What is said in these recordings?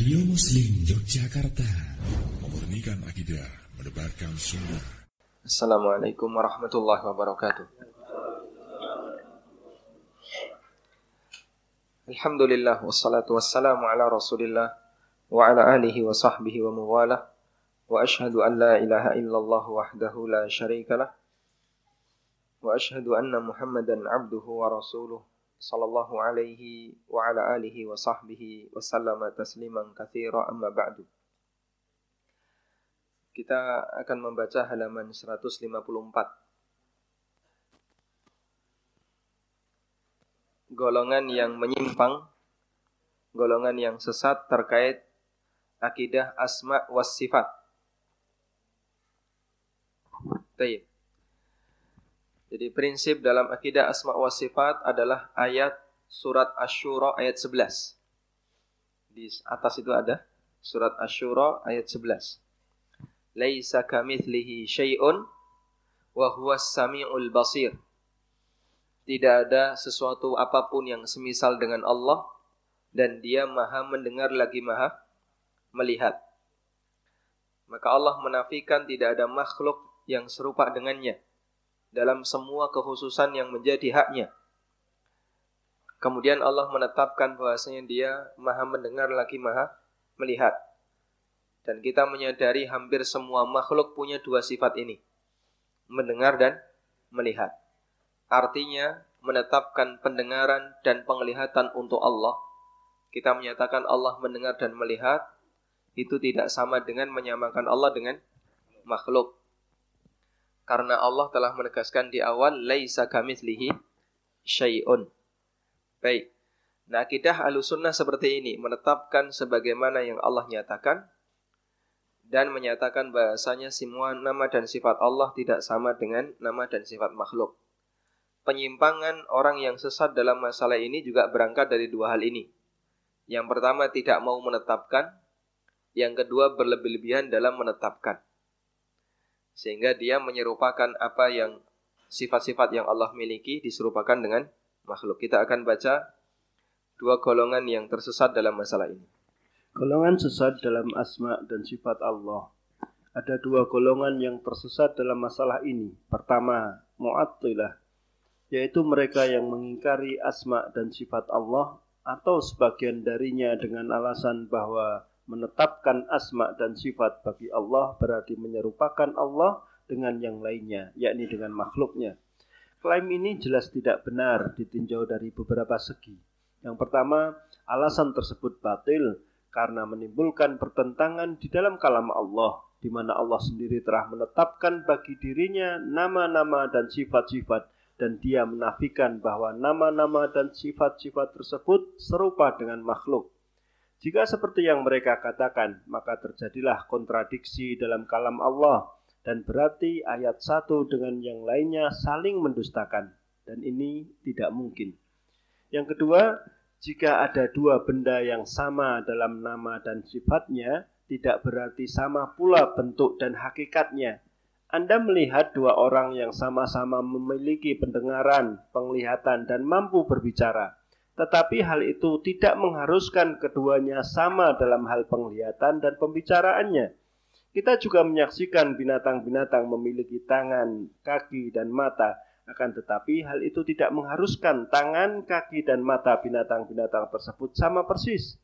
Radio Muslim Yogyakarta. Memurnikan akidah Menebarkan sunnah. Assalamualaikum warahmatullahi wabarakatuh. Alhamdulillah Wassalatu wassalamu ala rasulillah Wa ala alihi wa sahbihi wa muwalah Wa ashhadu an la ilaha illallah wahdahu la sharika lah Wa ashhadu anna muhammadan abduhu wa rasuluh sallallahu alaihi wa ala alihi wa sahbihi wa sallama tasliman katsira amma ba'du. Kita akan membaca halaman 154. Golongan yang menyimpang, golongan yang sesat terkait akidah asma was sifat. Tayyib. Jadi prinsip dalam akidah asma wa sifat adalah ayat surat Asyura ayat 11. Di atas itu ada surat Asyura ayat 11. Laisa kamitslihi syai'un wa huwas samiul basir. Tidak ada sesuatu apa pun yang semisal dengan Allah dan dia maha mendengar lagi maha melihat. Maka Allah menafikan tidak ada makhluk yang serupa dengannya dalam semua kekhususan yang menjadi haknya. Kemudian Allah menetapkan bahwasanya dia maha mendengar lagi maha melihat. Dan kita menyadari hampir semua makhluk punya dua sifat ini. Mendengar dan melihat. Artinya menetapkan pendengaran dan penglihatan untuk Allah. Kita menyatakan Allah mendengar dan melihat. Itu tidak sama dengan menyamakan Allah dengan makhluk. Karena Allah telah menegaskan di awal laisa kamitslihi syai'un. Baik. Nah, akidah Ahlussunnah seperti ini, menetapkan sebagaimana yang Allah nyatakan dan menyatakan bahasanya semua nama dan sifat Allah tidak sama dengan nama dan sifat makhluk. Penyimpangan orang yang sesat dalam masalah ini juga berangkat dari dua hal ini. Yang pertama tidak mau menetapkan, yang kedua berlebih-lebihan dalam menetapkan sehingga dia menyerupakan apa yang sifat-sifat yang Allah miliki diserupakan dengan makhluk. Kita akan baca dua golongan yang tersesat dalam masalah ini. Golongan sesat dalam asma dan sifat Allah. Ada dua golongan yang tersesat dalam masalah ini. Pertama, Mu'attilah, yaitu mereka yang mengingkari asma dan sifat Allah atau sebagian darinya dengan alasan bahwa menetapkan asma dan sifat bagi Allah berarti menyerupakan Allah dengan yang lainnya, yakni dengan makhluknya. Klaim ini jelas tidak benar ditinjau dari beberapa segi. Yang pertama, alasan tersebut batil karena menimbulkan pertentangan di dalam kalam Allah, di mana Allah sendiri telah menetapkan bagi dirinya nama-nama dan sifat-sifat dan dia menafikan bahwa nama-nama dan sifat-sifat tersebut serupa dengan makhluk. Jika seperti yang mereka katakan, maka terjadilah kontradiksi dalam kalam Allah dan berarti ayat satu dengan yang lainnya saling mendustakan dan ini tidak mungkin. Yang kedua, jika ada dua benda yang sama dalam nama dan sifatnya, tidak berarti sama pula bentuk dan hakikatnya. Anda melihat dua orang yang sama-sama memiliki pendengaran, penglihatan, dan mampu berbicara tetapi hal itu tidak mengharuskan keduanya sama dalam hal penglihatan dan pembicaraannya. Kita juga menyaksikan binatang-binatang memiliki tangan, kaki, dan mata, akan tetapi hal itu tidak mengharuskan tangan, kaki, dan mata binatang-binatang tersebut sama persis.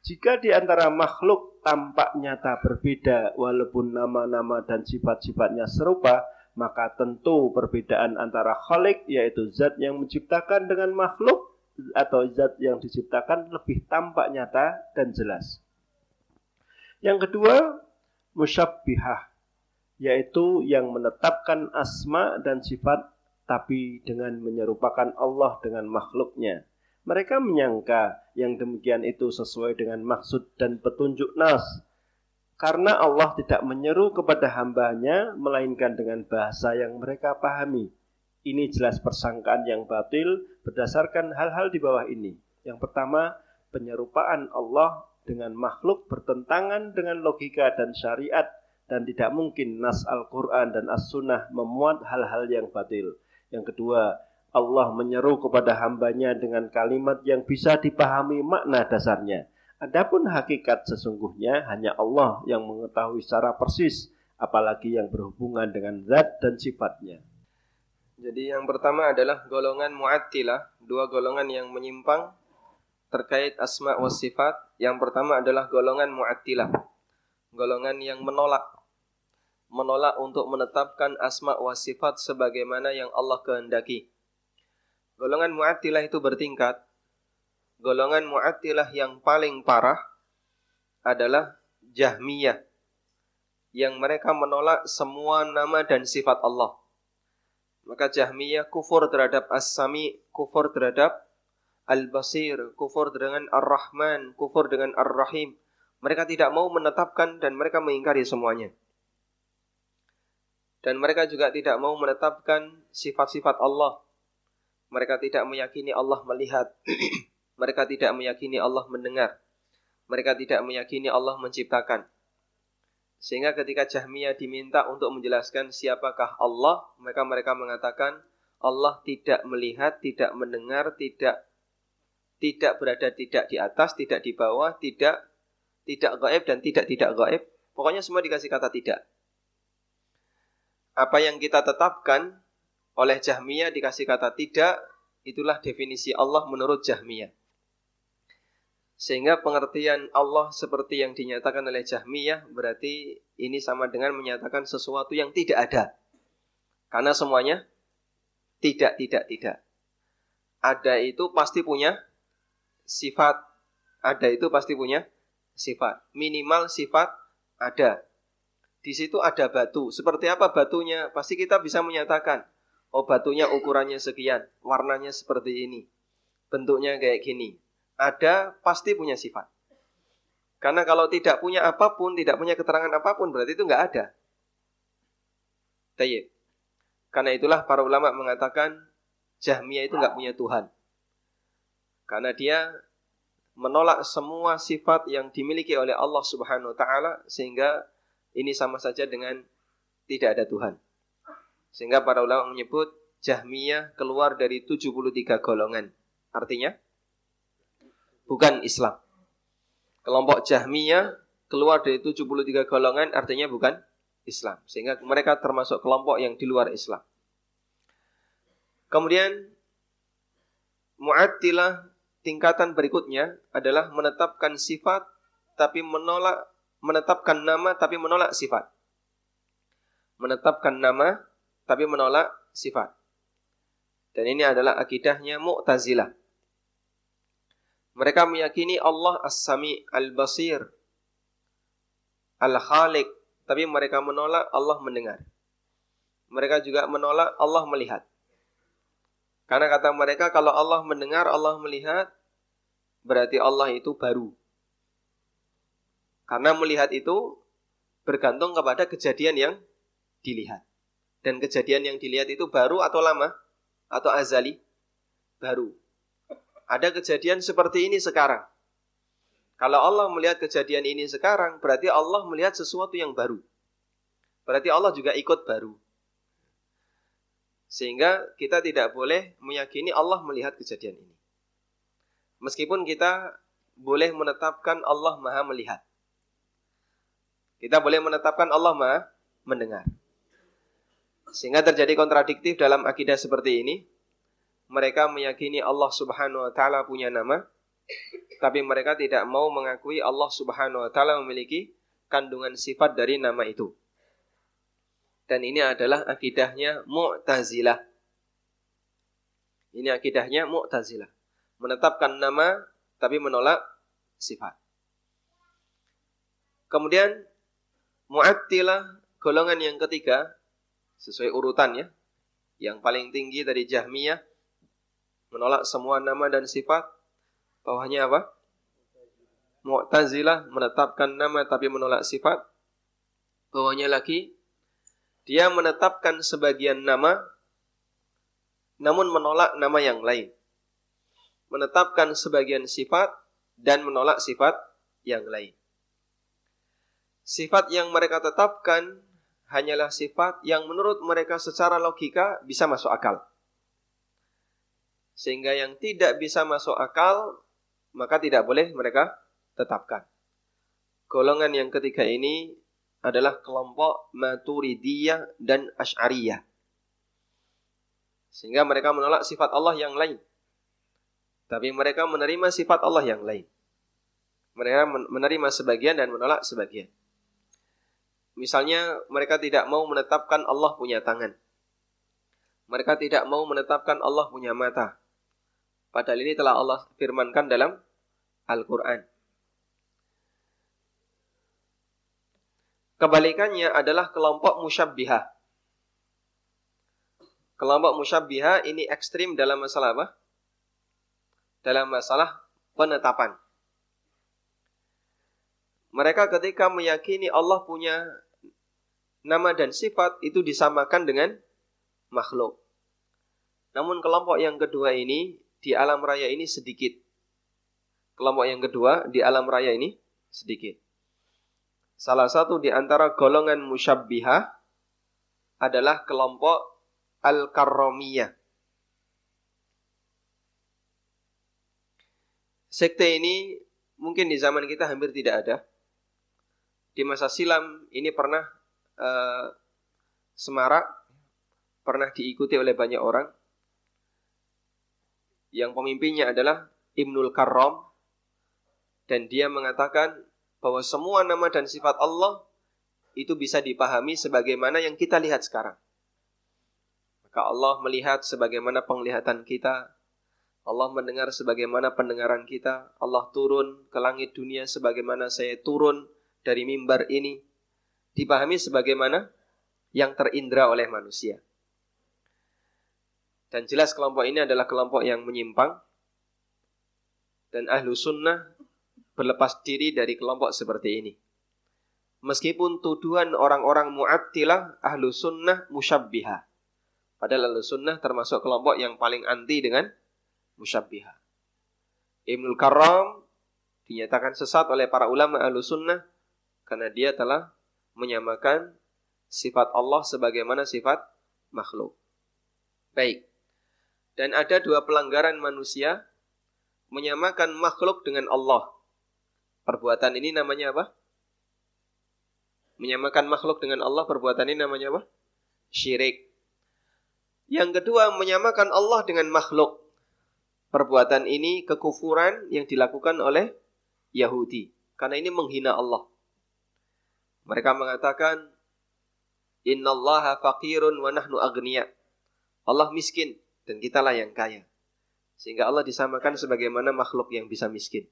Jika di antara makhluk tampak nyata berbeda walaupun nama-nama dan sifat-sifatnya serupa, maka tentu perbedaan antara khalik yaitu zat yang menciptakan dengan makhluk atau zat yang diciptakan lebih tampak nyata dan jelas. Yang kedua, musyabbihah, yaitu yang menetapkan asma dan sifat tapi dengan menyerupakan Allah dengan makhluknya. Mereka menyangka yang demikian itu sesuai dengan maksud dan petunjuk nas. Karena Allah tidak menyeru kepada hambanya, melainkan dengan bahasa yang mereka pahami. Ini jelas persangkaan yang batil berdasarkan hal-hal di bawah ini. Yang pertama, penyerupaan Allah dengan makhluk bertentangan dengan logika dan syariat dan tidak mungkin nas Al-Quran dan As-Sunnah memuat hal-hal yang batil. Yang kedua, Allah menyeru kepada hambanya dengan kalimat yang bisa dipahami makna dasarnya. Adapun hakikat sesungguhnya hanya Allah yang mengetahui secara persis, apalagi yang berhubungan dengan zat dan sifatnya. Jadi yang pertama adalah golongan mu'attilah, dua golongan yang menyimpang terkait asma wa sifat. Yang pertama adalah golongan mu'attilah, golongan yang menolak menolak untuk menetapkan asma wa sifat sebagaimana yang Allah kehendaki. Golongan mu'attilah itu bertingkat golongan Mu'attilah yang paling parah adalah Jahmiyah yang mereka menolak semua nama dan sifat Allah. Maka Jahmiyah kufur terhadap As-Sami, kufur terhadap Al-Basir, kufur dengan Ar-Rahman, kufur dengan Ar-Rahim. Mereka tidak mau menetapkan dan mereka mengingkari semuanya. Dan mereka juga tidak mau menetapkan sifat-sifat Allah. Mereka tidak meyakini Allah melihat. Mereka tidak meyakini Allah mendengar. Mereka tidak meyakini Allah menciptakan. Sehingga ketika Jahmiyah diminta untuk menjelaskan siapakah Allah, maka mereka mengatakan Allah tidak melihat, tidak mendengar, tidak tidak berada tidak di atas, tidak di bawah, tidak tidak gaib dan tidak tidak gaib. Pokoknya semua dikasih kata tidak. Apa yang kita tetapkan oleh Jahmiyah dikasih kata tidak, itulah definisi Allah menurut Jahmiyah. Sehingga pengertian Allah seperti yang dinyatakan oleh Jahmiyah berarti ini sama dengan menyatakan sesuatu yang tidak ada. Karena semuanya tidak, tidak, tidak. Ada itu pasti punya sifat. Ada itu pasti punya sifat. Minimal sifat ada. Di situ ada batu. Seperti apa batunya? Pasti kita bisa menyatakan. Oh batunya ukurannya sekian. Warnanya seperti ini. Bentuknya kayak gini ada pasti punya sifat. Karena kalau tidak punya apa pun, tidak punya keterangan apa pun, berarti itu nggak ada. Tayyib. Karena itulah para ulama mengatakan Jahmiyah itu nggak punya Tuhan. Karena dia menolak semua sifat yang dimiliki oleh Allah Subhanahu wa taala sehingga ini sama saja dengan tidak ada Tuhan. Sehingga para ulama menyebut Jahmiyah keluar dari 73 golongan. Artinya bukan Islam. Kelompok Jahmiyah keluar dari 73 golongan artinya bukan Islam. Sehingga mereka termasuk kelompok yang di luar Islam. Kemudian Mu'attilah tingkatan berikutnya adalah menetapkan sifat tapi menolak menetapkan nama tapi menolak sifat. Menetapkan nama tapi menolak sifat. Dan ini adalah akidahnya Mu'tazilah. Mereka meyakini Allah As-Sami Al-Basir Al-Khaliq. Tapi mereka menolak Allah mendengar. Mereka juga menolak Allah melihat. Karena kata mereka kalau Allah mendengar, Allah melihat Berarti Allah itu baru. Karena melihat itu bergantung kepada kejadian yang dilihat. Dan kejadian yang dilihat itu baru atau lama? Atau azali? Baru ada kejadian seperti ini sekarang. Kalau Allah melihat kejadian ini sekarang, berarti Allah melihat sesuatu yang baru. Berarti Allah juga ikut baru. Sehingga kita tidak boleh meyakini Allah melihat kejadian ini. Meskipun kita boleh menetapkan Allah maha melihat. Kita boleh menetapkan Allah maha mendengar. Sehingga terjadi kontradiktif dalam akidah seperti ini mereka meyakini Allah Subhanahu wa taala punya nama, tapi mereka tidak mau mengakui Allah Subhanahu wa taala memiliki kandungan sifat dari nama itu. Dan ini adalah akidahnya Mu'tazilah. Ini akidahnya Mu'tazilah. Menetapkan nama tapi menolak sifat. Kemudian Mu'attilah golongan yang ketiga sesuai urutannya. Yang paling tinggi dari Jahmiyah menolak semua nama dan sifat. Bawahnya apa? Mu'tazilah menetapkan nama tapi menolak sifat. Bawahnya lagi dia menetapkan sebagian nama namun menolak nama yang lain. Menetapkan sebagian sifat dan menolak sifat yang lain. Sifat yang mereka tetapkan hanyalah sifat yang menurut mereka secara logika bisa masuk akal. Sehingga yang tidak bisa masuk akal maka tidak boleh mereka tetapkan. Golongan yang ketiga ini adalah kelompok Maturidiyah dan Ash'ariyah. Sehingga mereka menolak sifat Allah yang lain. Tapi mereka menerima sifat Allah yang lain. Mereka menerima sebagian dan menolak sebagian. Misalnya mereka tidak mau menetapkan Allah punya tangan. Mereka tidak mau menetapkan Allah punya mata. Padahal ini telah Allah firmankan dalam Al-Quran. Kebalikannya adalah kelompok musyabbihah. Kelompok musyabbihah ini ekstrim dalam masalah apa? Dalam masalah penetapan. Mereka ketika meyakini Allah punya nama dan sifat itu disamakan dengan makhluk. Namun kelompok yang kedua ini di alam raya ini sedikit. Kelompok yang kedua di alam raya ini sedikit. Salah satu di antara golongan musyabbihah adalah kelompok Al-Karramiyah. Sekte ini mungkin di zaman kita hampir tidak ada di masa silam ini pernah uh, semarak, pernah diikuti oleh banyak orang. Yang pemimpinnya adalah Ibnul Karram dan dia mengatakan bahwa semua nama dan sifat Allah itu bisa dipahami sebagaimana yang kita lihat sekarang. Maka Allah melihat sebagaimana penglihatan kita, Allah mendengar sebagaimana pendengaran kita, Allah turun ke langit dunia sebagaimana saya turun dari mimbar ini dipahami sebagaimana yang terindra oleh manusia. Dan jelas kelompok ini adalah kelompok yang menyimpang dan ahlu sunnah berlepas diri dari kelompok seperti ini. Meskipun tuduhan orang-orang mu'attilah ahlu sunnah musyabbiha. Padahal ahlu sunnah termasuk kelompok yang paling anti dengan musyabbiha. Ibnul Karam dinyatakan sesat oleh para ulama ahlu sunnah karena dia telah menyamakan sifat Allah sebagaimana sifat makhluk. Baik. Dan ada dua pelanggaran manusia menyamakan makhluk dengan Allah. Perbuatan ini namanya apa? Menyamakan makhluk dengan Allah, perbuatan ini namanya apa? Syirik. Yang kedua, menyamakan Allah dengan makhluk. Perbuatan ini kekufuran yang dilakukan oleh Yahudi. Karena ini menghina Allah. Mereka mengatakan Innallaha faqirun wa nahnu agniya. Allah miskin dan kitalah yang kaya. Sehingga Allah disamakan sebagaimana makhluk yang bisa miskin.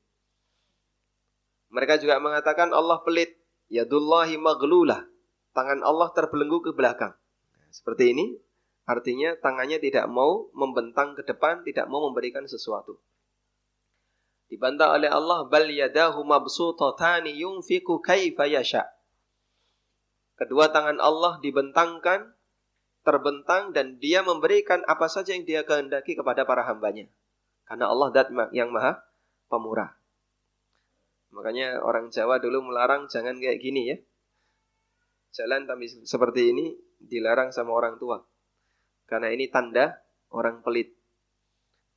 Mereka juga mengatakan Allah pelit. Yadullahi maglulah. Tangan Allah terbelenggu ke belakang. Seperti ini. Artinya tangannya tidak mau membentang ke depan, tidak mau memberikan sesuatu. Dibantah oleh Allah, bal yadahu mabsutatani yunfiku kaifa yasha'. Kedua tangan Allah dibentangkan, terbentang dan dia memberikan apa saja yang dia kehendaki kepada para hambanya. Karena Allah dat yang maha pemurah. Makanya orang Jawa dulu melarang jangan kayak gini ya. Jalan tapi seperti ini dilarang sama orang tua. Karena ini tanda orang pelit.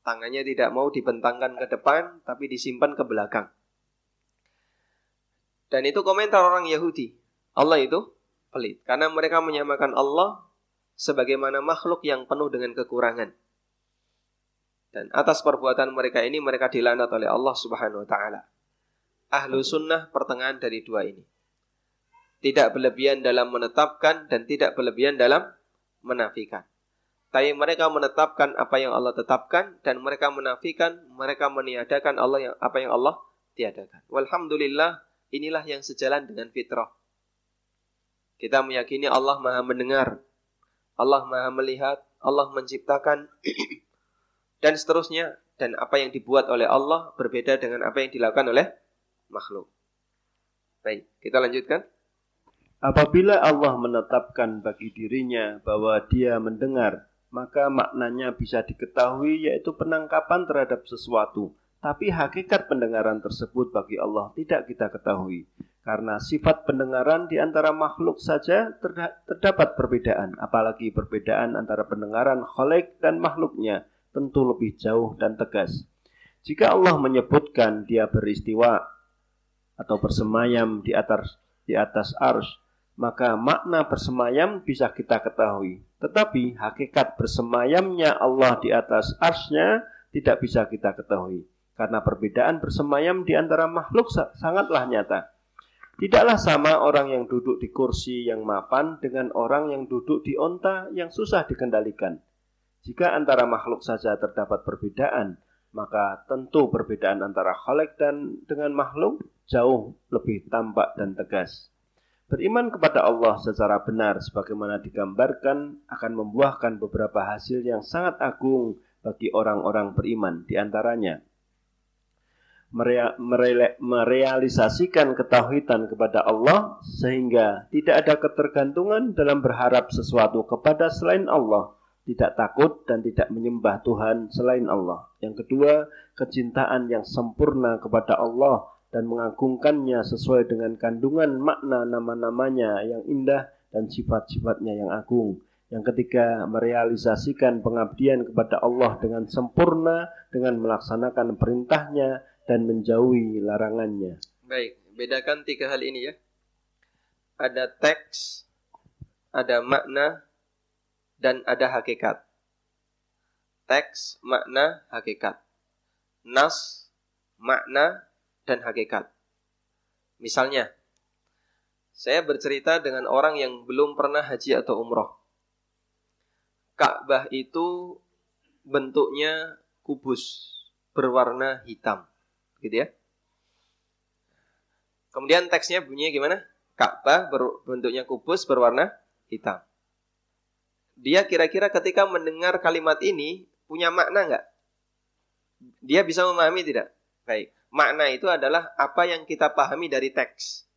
Tangannya tidak mau dibentangkan ke depan tapi disimpan ke belakang. Dan itu komentar orang Yahudi. Allah itu pelit karena mereka menyamakan Allah sebagaimana makhluk yang penuh dengan kekurangan. Dan atas perbuatan mereka ini mereka dilaknat oleh Allah Subhanahu wa taala. Ahlu sunnah pertengahan dari dua ini. Tidak berlebihan dalam menetapkan dan tidak berlebihan dalam menafikan. Tapi mereka menetapkan apa yang Allah tetapkan dan mereka menafikan, mereka meniadakan Allah yang apa yang Allah tiadakan. Walhamdulillah, inilah yang sejalan dengan fitrah. Kita meyakini Allah Maha mendengar, Allah Maha melihat, Allah menciptakan dan seterusnya dan apa yang dibuat oleh Allah berbeda dengan apa yang dilakukan oleh makhluk. Baik, kita lanjutkan. Apabila Allah menetapkan bagi dirinya bahwa dia mendengar, maka maknanya bisa diketahui yaitu penangkapan terhadap sesuatu. Tapi hakikat pendengaran tersebut bagi Allah tidak kita ketahui. Karena sifat pendengaran di antara makhluk saja terdapat perbedaan, apalagi perbedaan antara pendengaran kholek dan makhluknya tentu lebih jauh dan tegas. Jika Allah menyebutkan dia beristiwa, atau bersemayam di atas di atas ars, maka makna bersemayam bisa kita ketahui. Tetapi hakikat bersemayamnya Allah di atas arsnya tidak bisa kita ketahui. Karena perbedaan bersemayam di antara makhluk sangatlah nyata. Tidaklah sama orang yang duduk di kursi yang mapan dengan orang yang duduk di onta yang susah dikendalikan. Jika antara makhluk saja terdapat perbedaan, maka tentu perbedaan antara khalq dan dengan makhluk jauh lebih tampak dan tegas. Beriman kepada Allah secara benar sebagaimana digambarkan akan membuahkan beberapa hasil yang sangat agung bagi orang-orang beriman di antaranya merealisasikan ketauhidan kepada Allah sehingga tidak ada ketergantungan dalam berharap sesuatu kepada selain Allah, tidak takut dan tidak menyembah Tuhan selain Allah. Yang kedua, kecintaan yang sempurna kepada Allah dan mengagungkannya sesuai dengan kandungan makna nama-namanya yang indah dan sifat-sifatnya yang agung. Yang ketiga, merealisasikan pengabdian kepada Allah dengan sempurna dengan melaksanakan perintahnya dan menjauhi larangannya. Baik, bedakan tiga hal ini ya. Ada teks, ada makna, dan ada hakikat. Teks, makna, hakikat. Nas, makna, dan hakikat. Misalnya, saya bercerita dengan orang yang belum pernah haji atau umroh. Ka'bah itu bentuknya kubus berwarna hitam gitu ya. Kemudian teksnya bunyinya gimana? Ka'bah bentuknya kubus berwarna hitam. Dia kira-kira ketika mendengar kalimat ini punya makna nggak? Dia bisa memahami tidak? Baik. Makna itu adalah apa yang kita pahami dari teks.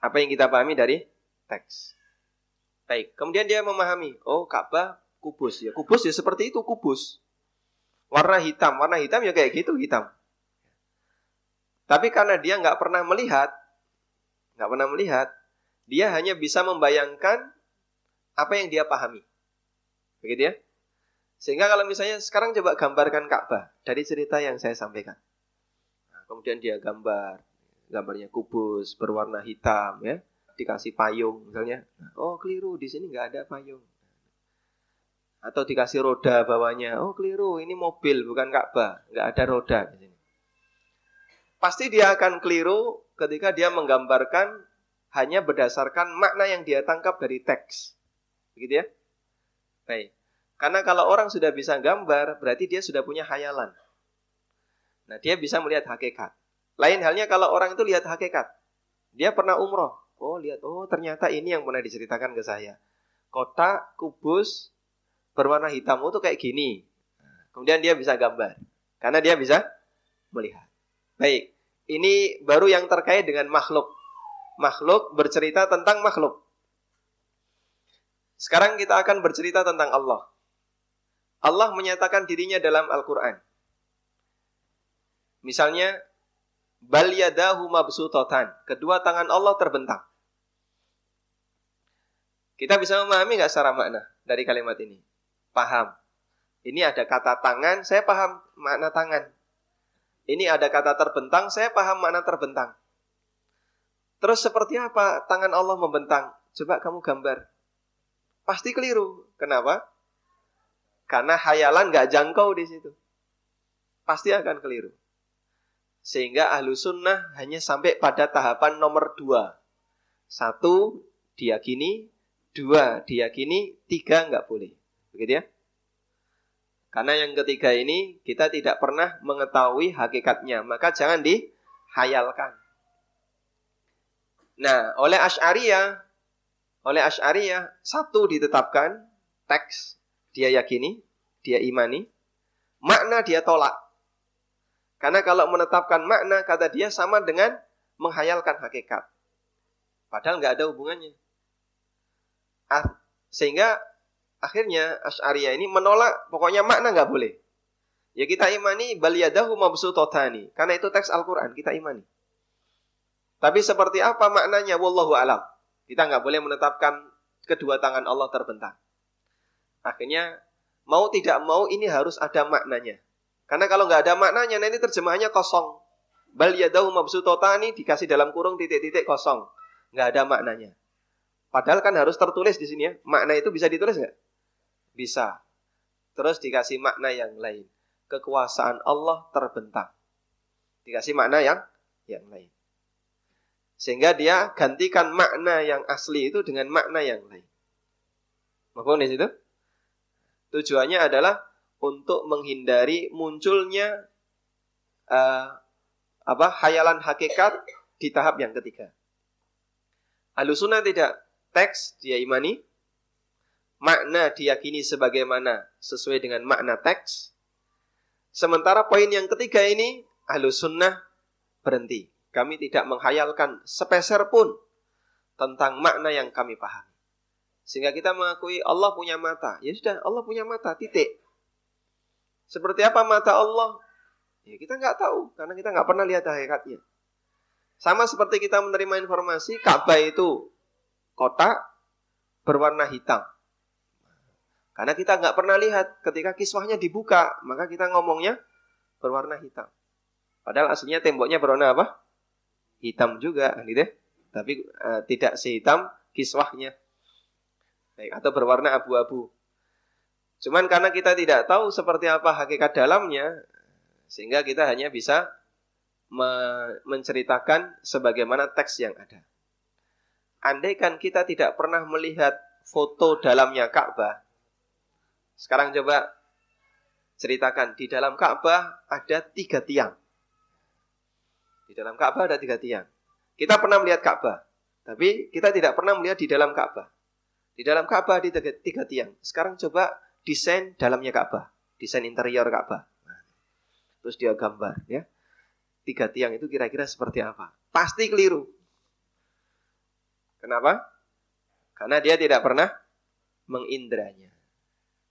Apa yang kita pahami dari teks. Baik. Kemudian dia memahami, oh Ka'bah kubus ya. Kubus ya seperti itu kubus. Warna hitam, warna hitam ya kayak gitu hitam. Tapi karena dia nggak pernah melihat, nggak pernah melihat, dia hanya bisa membayangkan apa yang dia pahami. Begitu ya? Sehingga kalau misalnya sekarang coba gambarkan Ka'bah dari cerita yang saya sampaikan. Nah, kemudian dia gambar, gambarnya kubus berwarna hitam ya, dikasih payung misalnya. Oh keliru di sini nggak ada payung. Atau dikasih roda bawahnya. Oh keliru ini mobil bukan Ka'bah, nggak ada roda di pasti dia akan keliru ketika dia menggambarkan hanya berdasarkan makna yang dia tangkap dari teks. Begitu ya? Baik. Karena kalau orang sudah bisa gambar, berarti dia sudah punya hayalan. Nah, dia bisa melihat hakikat. Lain halnya kalau orang itu lihat hakikat. Dia pernah umroh. Oh, lihat. Oh, ternyata ini yang pernah diceritakan ke saya. Kotak, kubus, berwarna hitam. Itu kayak gini. Kemudian dia bisa gambar. Karena dia bisa melihat. Baik, ini baru yang terkait dengan makhluk. Makhluk bercerita tentang makhluk. Sekarang kita akan bercerita tentang Allah. Allah menyatakan dirinya dalam Al-Quran. Misalnya, Bal yadahu. Kedua tangan Allah terbentang. Kita bisa memahami nggak secara makna dari kalimat ini? Paham. Ini ada kata tangan, saya paham makna tangan. Ini ada kata terbentang, saya paham makna terbentang. Terus seperti apa tangan Allah membentang? Coba kamu gambar. Pasti keliru. Kenapa? Karena hayalan nggak jangkau di situ. Pasti akan keliru. Sehingga ahlu sunnah hanya sampai pada tahapan nomor dua. Satu, diyakini. Dua, diyakini. Tiga, nggak boleh. Begitu ya? Karena yang ketiga ini kita tidak pernah mengetahui hakikatnya, maka jangan dihayalkan. Nah, oleh Asy'ariyah, oleh Asy'ariyah satu ditetapkan teks dia yakini, dia imani, makna dia tolak. Karena kalau menetapkan makna kata dia sama dengan menghayalkan hakikat. Padahal nggak ada hubungannya. Ah, sehingga akhirnya Asy'ariyah ini menolak pokoknya makna nggak boleh. Ya kita imani bal yadahu mabsutotani. Karena itu teks Al-Qur'an, kita imani. Tapi seperti apa maknanya wallahu alam. Kita nggak boleh menetapkan kedua tangan Allah terbentang. Akhirnya mau tidak mau ini harus ada maknanya. Karena kalau nggak ada maknanya nanti terjemahannya kosong. Bal yadahu mabsutotani dikasih dalam kurung titik-titik kosong. Nggak ada maknanya. Padahal kan harus tertulis di sini ya. Makna itu bisa ditulis nggak? Bisa. Terus dikasih makna yang lain. Kekuasaan Allah terbentang. Dikasih makna yang yang lain. Sehingga dia gantikan makna yang asli itu dengan makna yang lain. Maksudnya di situ? Tujuannya adalah untuk menghindari munculnya uh, apa hayalan hakikat di tahap yang ketiga. Alusuna tidak teks dia imani, makna diyakini sebagaimana sesuai dengan makna teks. Sementara poin yang ketiga ini ahlu sunnah berhenti. Kami tidak menghayalkan sepeser pun tentang makna yang kami pahami. Sehingga kita mengakui Allah punya mata. Ya sudah, Allah punya mata, titik. Seperti apa mata Allah? Ya kita nggak tahu, karena kita nggak pernah lihat hakikatnya. Sama seperti kita menerima informasi, Ka'bah itu kotak berwarna hitam. Karena kita nggak pernah lihat ketika kiswahnya dibuka, maka kita ngomongnya berwarna hitam. Padahal aslinya temboknya berwarna apa? Hitam juga, gitu. Ya. Tapi uh, tidak sehitam kiswahnya. Baik, atau berwarna abu-abu. Cuman karena kita tidak tahu seperti apa hakikat dalamnya, sehingga kita hanya bisa menceritakan sebagaimana teks yang ada andaikan kita tidak pernah melihat foto dalamnya Ka'bah, sekarang coba ceritakan di dalam Ka'bah ada tiga tiang. Di dalam Ka'bah ada tiga tiang. Kita pernah melihat Ka'bah, tapi kita tidak pernah melihat di dalam Ka'bah. Di dalam Ka'bah ada tiga, tiga tiang. Sekarang coba desain dalamnya Ka'bah, desain interior Ka'bah. Terus dia gambar, ya. Tiga tiang itu kira-kira seperti apa? Pasti keliru. Kenapa? Karena dia tidak pernah mengindranya.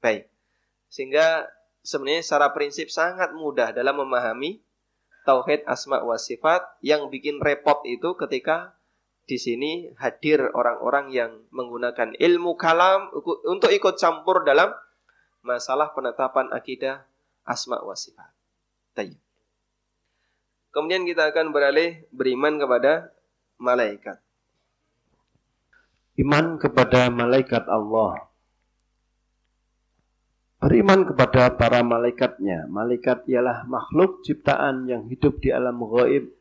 Baik. Sehingga sebenarnya secara prinsip sangat mudah dalam memahami tauhid asma wa sifat yang bikin repot itu ketika di sini hadir orang-orang yang menggunakan ilmu kalam untuk ikut campur dalam masalah penetapan akidah asma wa sifat. Kemudian kita akan beralih beriman kepada malaikat. Iman kepada malaikat Allah. Beriman kepada para malaikatnya. Malaikat ialah makhluk ciptaan yang hidup di alam gaib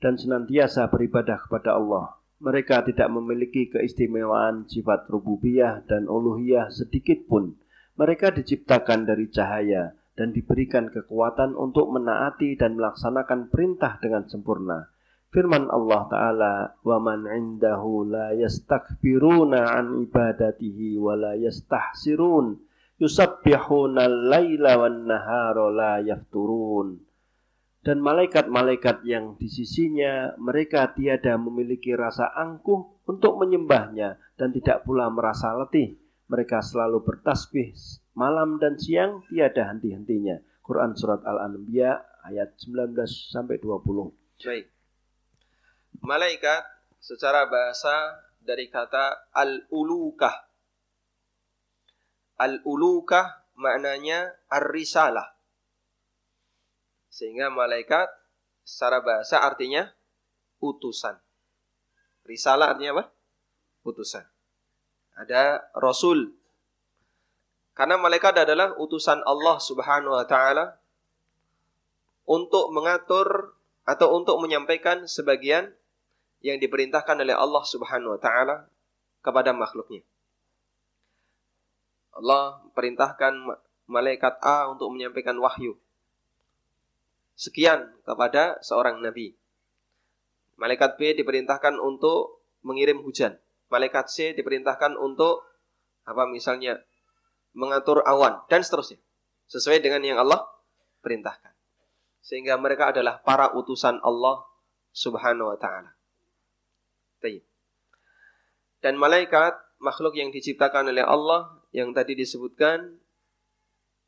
dan senantiasa beribadah kepada Allah. Mereka tidak memiliki keistimewaan sifat rububiyah dan uluhiyah sedikit pun. Mereka diciptakan dari cahaya dan diberikan kekuatan untuk menaati dan melaksanakan perintah dengan sempurna Firman Allah Ta'ala, وَمَنْ عِنْدَهُ لَا يَسْتَكْبِرُونَ عَنْ عِبَادَتِهِ وَلَا يَسْتَحْسِرُونَ yusabbihuna laila wan nahara la yafturun. Dan malaikat-malaikat yang di sisinya mereka tiada memiliki rasa angkuh untuk menyembahnya dan tidak pula merasa letih. Mereka selalu bertasbih malam dan siang tiada henti-hentinya. Quran surat Al-Anbiya ayat 19 sampai 20 baik. Malaikat secara bahasa dari kata al-ulukah. Al-ulukah maknanya ar-risalah. Sehingga malaikat secara bahasa artinya utusan. Risalah artinya apa? Utusan. Ada rasul. Karena malaikat adalah utusan Allah Subhanahu wa taala untuk mengatur atau untuk menyampaikan sebagian yang diperintahkan oleh Allah Subhanahu wa taala kepada makhluknya. Allah perintahkan malaikat A untuk menyampaikan wahyu. Sekian kepada seorang nabi. Malaikat B diperintahkan untuk mengirim hujan. Malaikat C diperintahkan untuk apa misalnya mengatur awan dan seterusnya. Sesuai dengan yang Allah perintahkan. Sehingga mereka adalah para utusan Allah Subhanahu wa taala. Dan malaikat, makhluk yang diciptakan oleh Allah yang tadi disebutkan,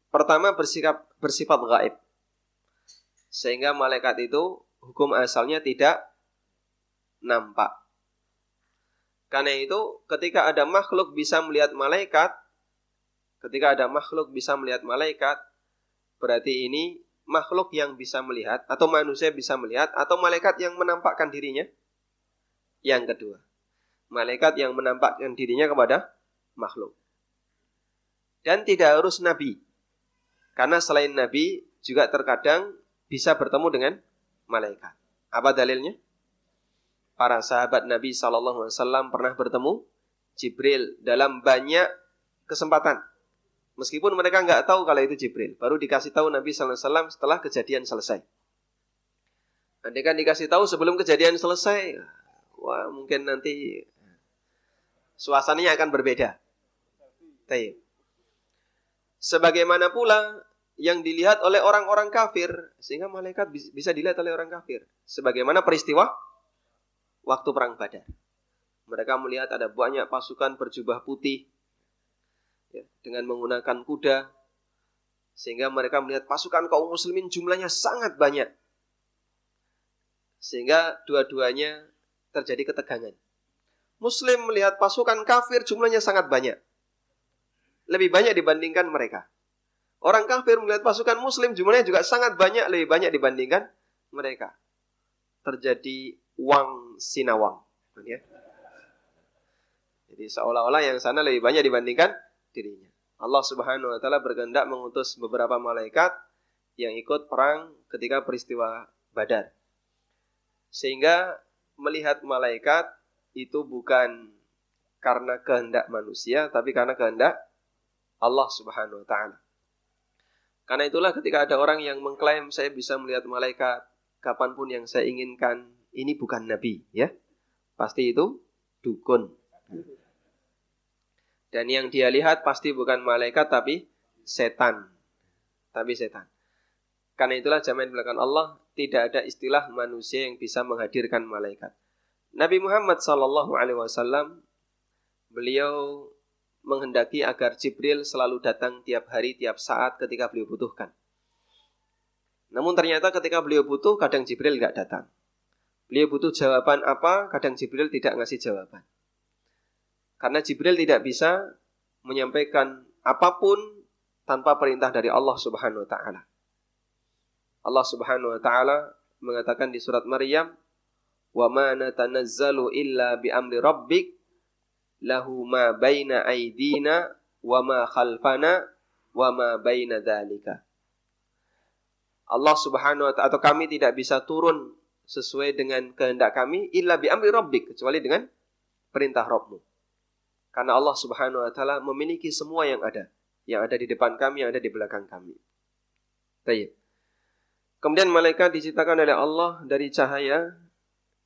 pertama bersikap bersifat gaib. Sehingga malaikat itu hukum asalnya tidak nampak. Karena itu ketika ada makhluk bisa melihat malaikat, ketika ada makhluk bisa melihat malaikat, berarti ini makhluk yang bisa melihat atau manusia bisa melihat atau malaikat yang menampakkan dirinya? Yang kedua, malaikat yang menampakkan dirinya kepada makhluk. Dan tidak harus nabi. Karena selain nabi juga terkadang bisa bertemu dengan malaikat. Apa dalilnya? Para sahabat Nabi Shallallahu Alaihi Wasallam pernah bertemu Jibril dalam banyak kesempatan. Meskipun mereka nggak tahu kalau itu Jibril, baru dikasih tahu Nabi Shallallahu Alaihi Wasallam setelah kejadian selesai. Andai kan dikasih tahu sebelum kejadian selesai, wah mungkin nanti suasananya akan berbeda. Tayyip. Sebagaimana pula yang dilihat oleh orang-orang kafir sehingga malaikat bisa dilihat oleh orang kafir. Sebagaimana peristiwa waktu perang Badar. Mereka melihat ada banyak pasukan berjubah putih ya, dengan menggunakan kuda sehingga mereka melihat pasukan kaum muslimin jumlahnya sangat banyak. Sehingga dua-duanya terjadi ketegangan. Muslim melihat pasukan kafir jumlahnya sangat banyak lebih banyak dibandingkan mereka Orang kafir melihat pasukan muslim jumlahnya juga sangat banyak, lebih banyak dibandingkan mereka. Terjadi wang sinawang. Ya. Jadi seolah-olah yang sana lebih banyak dibandingkan dirinya. Allah Subhanahu wa taala berkehendak mengutus beberapa malaikat yang ikut perang ketika peristiwa Badar. Sehingga melihat malaikat itu bukan karena kehendak manusia tapi karena kehendak Allah Subhanahu wa taala. Karena itulah ketika ada orang yang mengklaim saya bisa melihat malaikat kapan pun yang saya inginkan, ini bukan nabi, ya. Pasti itu dukun. Dan yang dia lihat pasti bukan malaikat tapi setan. Tapi setan. Karena itulah zaman belakang Allah tidak ada istilah manusia yang bisa menghadirkan malaikat. Nabi Muhammad Alaihi Wasallam beliau menghendaki agar Jibril selalu datang tiap hari, tiap saat ketika beliau butuhkan. Namun ternyata ketika beliau butuh, kadang Jibril nggak datang. Beliau butuh jawaban apa, kadang Jibril tidak ngasih jawaban. Karena Jibril tidak bisa menyampaikan apa pun tanpa perintah dari Allah Subhanahu wa taala. Allah Subhanahu wa taala mengatakan di surat Maryam, "Wa ma natanazzalu illa bi amri rabbik lahu ma baina aidina wa ma khalfana wa ma baina dzalika. Allah Subhanahu wa taala atau kami tidak bisa turun sesuai dengan kehendak kami illa bi amri rabbik kecuali dengan perintah Rabbmu. Karena Allah Subhanahu wa taala memiliki semua yang ada, yang ada di depan kami, yang ada di belakang kami. Tayyib. Kemudian malaikat diciptakan oleh Allah dari cahaya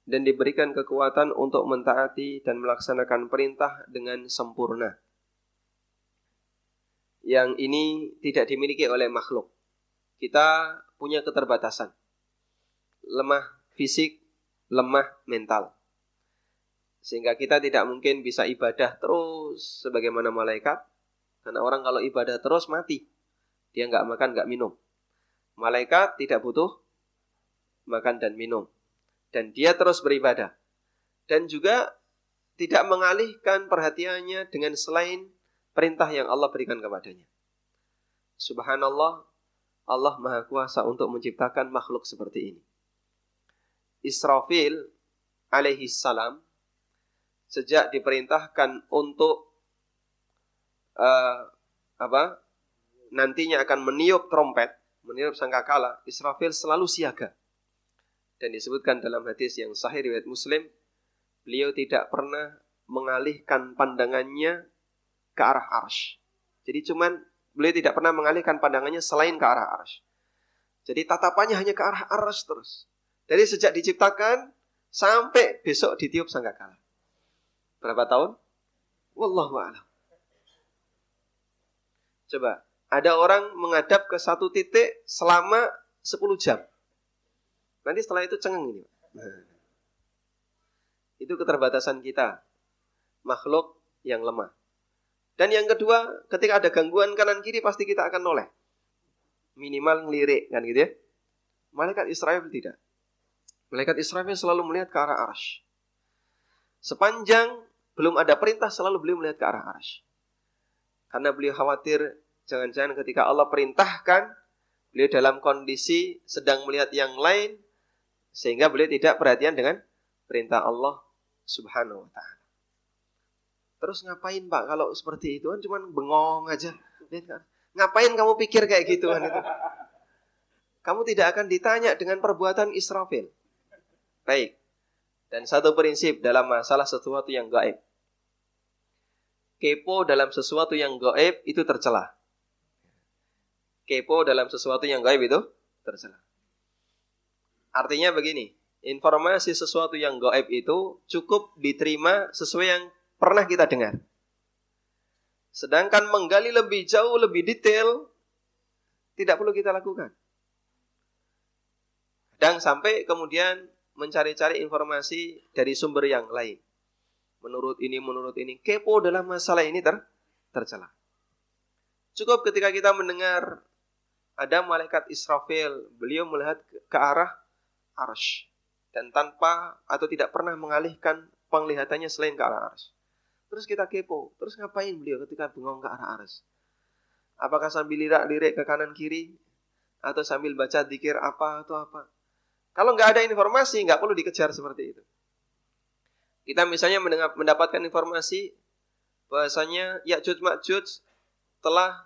dan diberikan kekuatan untuk mentaati dan melaksanakan perintah dengan sempurna. Yang ini tidak dimiliki oleh makhluk. Kita punya keterbatasan. Lemah fisik, lemah mental. Sehingga kita tidak mungkin bisa ibadah terus sebagaimana malaikat. Karena orang kalau ibadah terus mati. Dia nggak makan, nggak minum. Malaikat tidak butuh makan dan minum dan dia terus beribadah dan juga tidak mengalihkan perhatiannya dengan selain perintah yang Allah berikan kepadanya. Subhanallah, Allah Maha Kuasa untuk menciptakan makhluk seperti ini. Israfil alaihi salam sejak diperintahkan untuk uh, apa? nantinya akan meniup trompet, meniup sangkakala, Israfil selalu siaga dan disebutkan dalam hadis yang sahih riwayat Muslim, beliau tidak pernah mengalihkan pandangannya ke arah arsh. Jadi cuman beliau tidak pernah mengalihkan pandangannya selain ke arah arsh. Jadi tatapannya hanya ke arah arsh terus. Dari sejak diciptakan sampai besok ditiup sangkakala. Berapa tahun? Wallahu a'lam. Coba, ada orang menghadap ke satu titik selama 10 jam. Nanti setelah itu cengeng ini. Itu keterbatasan kita. Makhluk yang lemah. Dan yang kedua, ketika ada gangguan kanan kiri pasti kita akan noleh. Minimal ngelirik kan gitu ya. Malaikat Israel tidak. Malaikat Israel selalu melihat ke arah arsh. Sepanjang belum ada perintah selalu beliau melihat ke arah arsh. Karena beliau khawatir jangan-jangan ketika Allah perintahkan Beliau dalam kondisi sedang melihat yang lain sehingga beliau tidak perhatian dengan perintah Allah Subhanahu wa taala. Terus ngapain Pak kalau seperti itu kan cuma bengong aja. Kan? Ngapain kamu pikir kayak gitu kan itu? Kamu tidak akan ditanya dengan perbuatan Israfil. Baik. Dan satu prinsip dalam masalah sesuatu yang gaib. Kepo dalam sesuatu yang gaib itu tercela. Kepo dalam sesuatu yang gaib itu tercela. Artinya begini, informasi sesuatu yang gaib itu cukup diterima sesuai yang pernah kita dengar. Sedangkan menggali lebih jauh, lebih detail, tidak perlu kita lakukan. Dan sampai kemudian mencari-cari informasi dari sumber yang lain. Menurut ini, menurut ini. Kepo dalam masalah ini ter tercela. Cukup ketika kita mendengar ada malaikat Israfil, beliau melihat ke, ke arah arsh dan tanpa atau tidak pernah mengalihkan penglihatannya selain ke arah arsh. Terus kita kepo, terus ngapain beliau ketika bengong ke arah arsh? Apakah sambil lirak-lirik ke kanan kiri atau sambil baca dikir apa atau apa? Kalau nggak ada informasi, nggak perlu dikejar seperti itu. Kita misalnya mendengar, mendapatkan informasi bahwasanya Ya'juj Ma'juj telah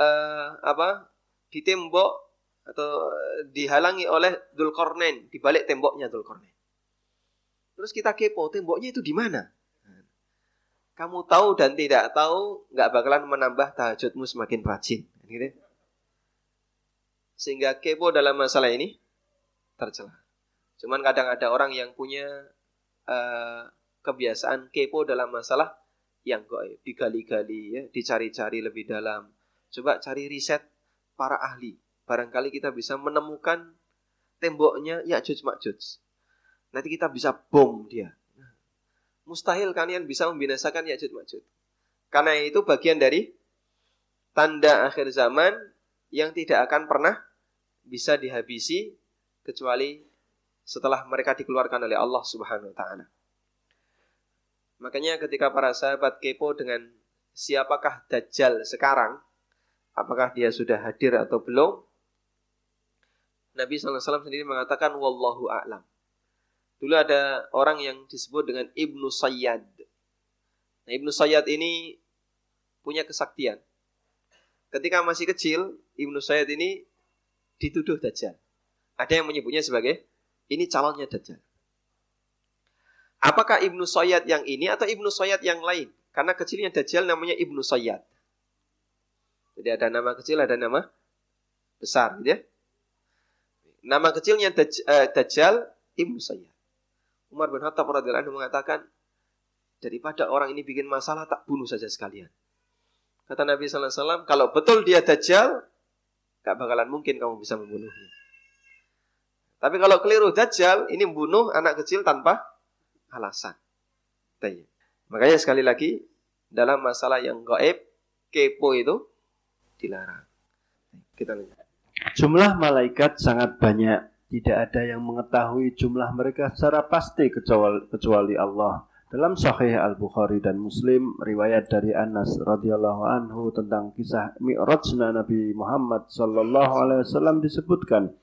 uh, apa ditembok atau dihalangi oleh Dulkornen di balik temboknya Dulkornen. Terus kita kepo, temboknya itu di mana? Kamu tahu dan tidak tahu, nggak bakalan menambah tahajudmu semakin rajin. Gitu. Sehingga kepo dalam masalah ini tercela. Cuman kadang ada orang yang punya uh, kebiasaan kepo dalam masalah yang goib, digali-gali ya, dicari-cari lebih dalam. Coba cari riset para ahli. Barangkali kita bisa menemukan temboknya Ya'juj Ma'juj. Nanti kita bisa bom dia. Mustahil kalian bisa membinasakan Ya'juj Ma'juj. Karena itu bagian dari tanda akhir zaman yang tidak akan pernah bisa dihabisi kecuali setelah mereka dikeluarkan oleh Allah Subhanahu wa taala. Makanya ketika para sahabat kepo dengan siapakah Dajjal sekarang, apakah dia sudah hadir atau belum? Nabi SAW sendiri mengatakan wallahu a'lam. Dulu ada orang yang disebut dengan Ibnu Sayyad. Nah, Ibnu Sayyad ini punya kesaktian. Ketika masih kecil, Ibnu Sayyad ini dituduh Dajjal. Ada yang menyebutnya sebagai ini calonnya Dajjal. Apakah Ibnu Sayyad yang ini atau Ibnu Sayyad yang lain? Karena kecilnya Dajjal namanya Ibnu Sayyad. Jadi ada nama kecil, ada nama besar, gitu ya. Nama kecilnya eh, Dajjal Ibnu Sayyad. Umar bin Khattab radhiyallahu anhu mengatakan, daripada orang ini bikin masalah tak bunuh saja sekalian. Kata Nabi sallallahu alaihi wasallam, kalau betul dia Dajjal, gak bakalan mungkin kamu bisa membunuhnya. Tapi kalau keliru Dajjal, ini membunuh anak kecil tanpa alasan. Makanya sekali lagi, dalam masalah yang gaib, kepo itu dilarang. Kita lihat. Jumlah malaikat sangat banyak. Tidak ada yang mengetahui jumlah mereka secara pasti kecuali, Allah. Dalam Sahih Al Bukhari dan Muslim riwayat dari Anas radhiyallahu anhu tentang kisah Mi'rajna Nabi Muhammad sallallahu alaihi wasallam disebutkan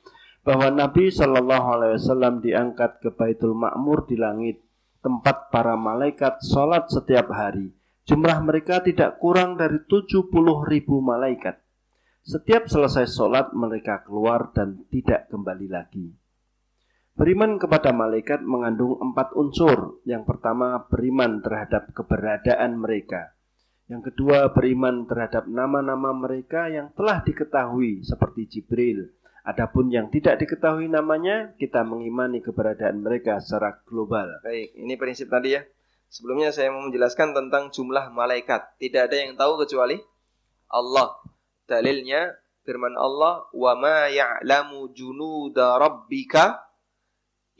bahwa Nabi Shallallahu Alaihi Wasallam diangkat ke Baitul Ma'mur di langit, tempat para malaikat sholat setiap hari. Jumlah mereka tidak kurang dari 70 ribu malaikat. Setiap selesai sholat mereka keluar dan tidak kembali lagi. Beriman kepada malaikat mengandung empat unsur. Yang pertama beriman terhadap keberadaan mereka. Yang kedua beriman terhadap nama-nama mereka yang telah diketahui seperti Jibril, Adapun yang tidak diketahui namanya, kita mengimani keberadaan mereka secara global. Baik, ini prinsip tadi ya. Sebelumnya saya mau menjelaskan tentang jumlah malaikat. Tidak ada yang tahu kecuali Allah. Dalilnya firman Allah, "Wa ma ya'lamu junuda rabbika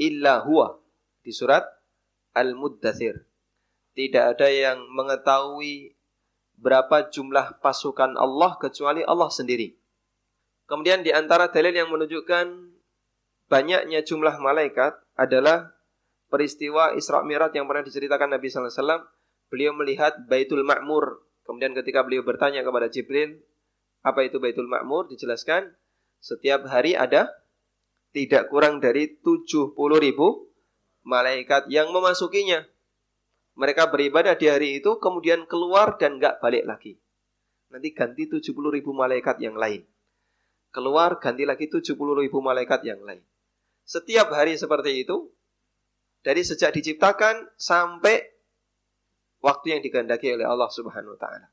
illa huwa." Di surat Al-Muddathir. Tidak ada yang mengetahui berapa jumlah pasukan Allah kecuali Allah sendiri. Kemudian di antara dalil yang menunjukkan banyaknya jumlah malaikat adalah peristiwa Isra Mi'raj yang pernah diceritakan Nabi sallallahu alaihi wasallam. Beliau melihat Baitul Ma'mur. Kemudian ketika beliau bertanya kepada Jibril, apa itu Baitul Ma'mur? Dijelaskan, Setiap hari ada tidak kurang dari 70 ribu malaikat yang memasukinya. Mereka beribadah di hari itu, kemudian keluar dan nggak balik lagi. Nanti ganti 70 ribu malaikat yang lain. Keluar, ganti lagi 70 ribu malaikat yang lain. Setiap hari seperti itu, dari sejak diciptakan sampai waktu yang dikehendaki oleh Allah Subhanahu wa taala.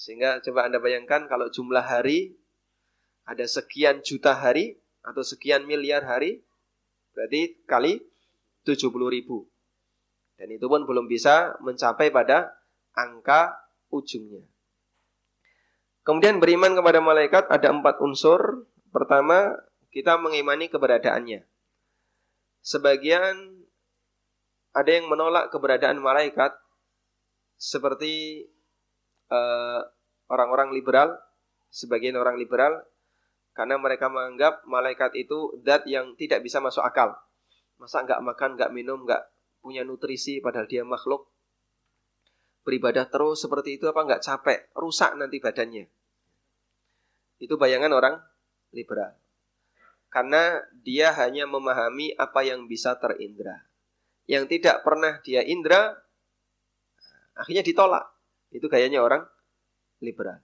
Sehingga coba Anda bayangkan kalau jumlah hari ada sekian juta hari atau sekian miliar hari berarti kali 70 ribu. Dan itu pun belum bisa mencapai pada angka ujungnya. Kemudian beriman kepada malaikat ada empat unsur. Pertama, kita mengimani keberadaannya. Sebagian ada yang menolak keberadaan malaikat seperti uh, orang-orang liberal, sebagian orang liberal karena mereka menganggap malaikat itu zat yang tidak bisa masuk akal. Masa nggak makan, nggak minum, nggak punya nutrisi padahal dia makhluk. Beribadah terus seperti itu apa nggak capek, rusak nanti badannya. Itu bayangan orang liberal karena dia hanya memahami apa yang bisa terindra. Yang tidak pernah dia indra, akhirnya ditolak. Itu gayanya orang liberal.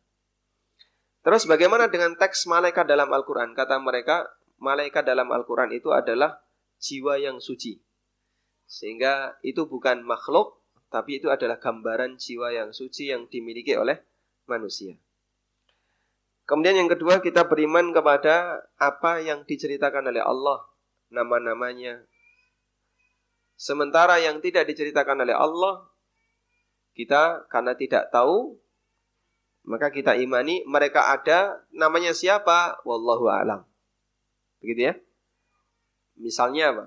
Terus bagaimana dengan teks malaikat dalam Al-Quran? Kata mereka, malaikat dalam Al-Quran itu adalah jiwa yang suci. Sehingga itu bukan makhluk, tapi itu adalah gambaran jiwa yang suci yang dimiliki oleh manusia. Kemudian yang kedua kita beriman kepada apa yang diceritakan oleh Allah nama-namanya. Sementara yang tidak diceritakan oleh Allah kita karena tidak tahu maka kita imani mereka ada namanya siapa wallahu alam. Begitu ya? Misalnya apa?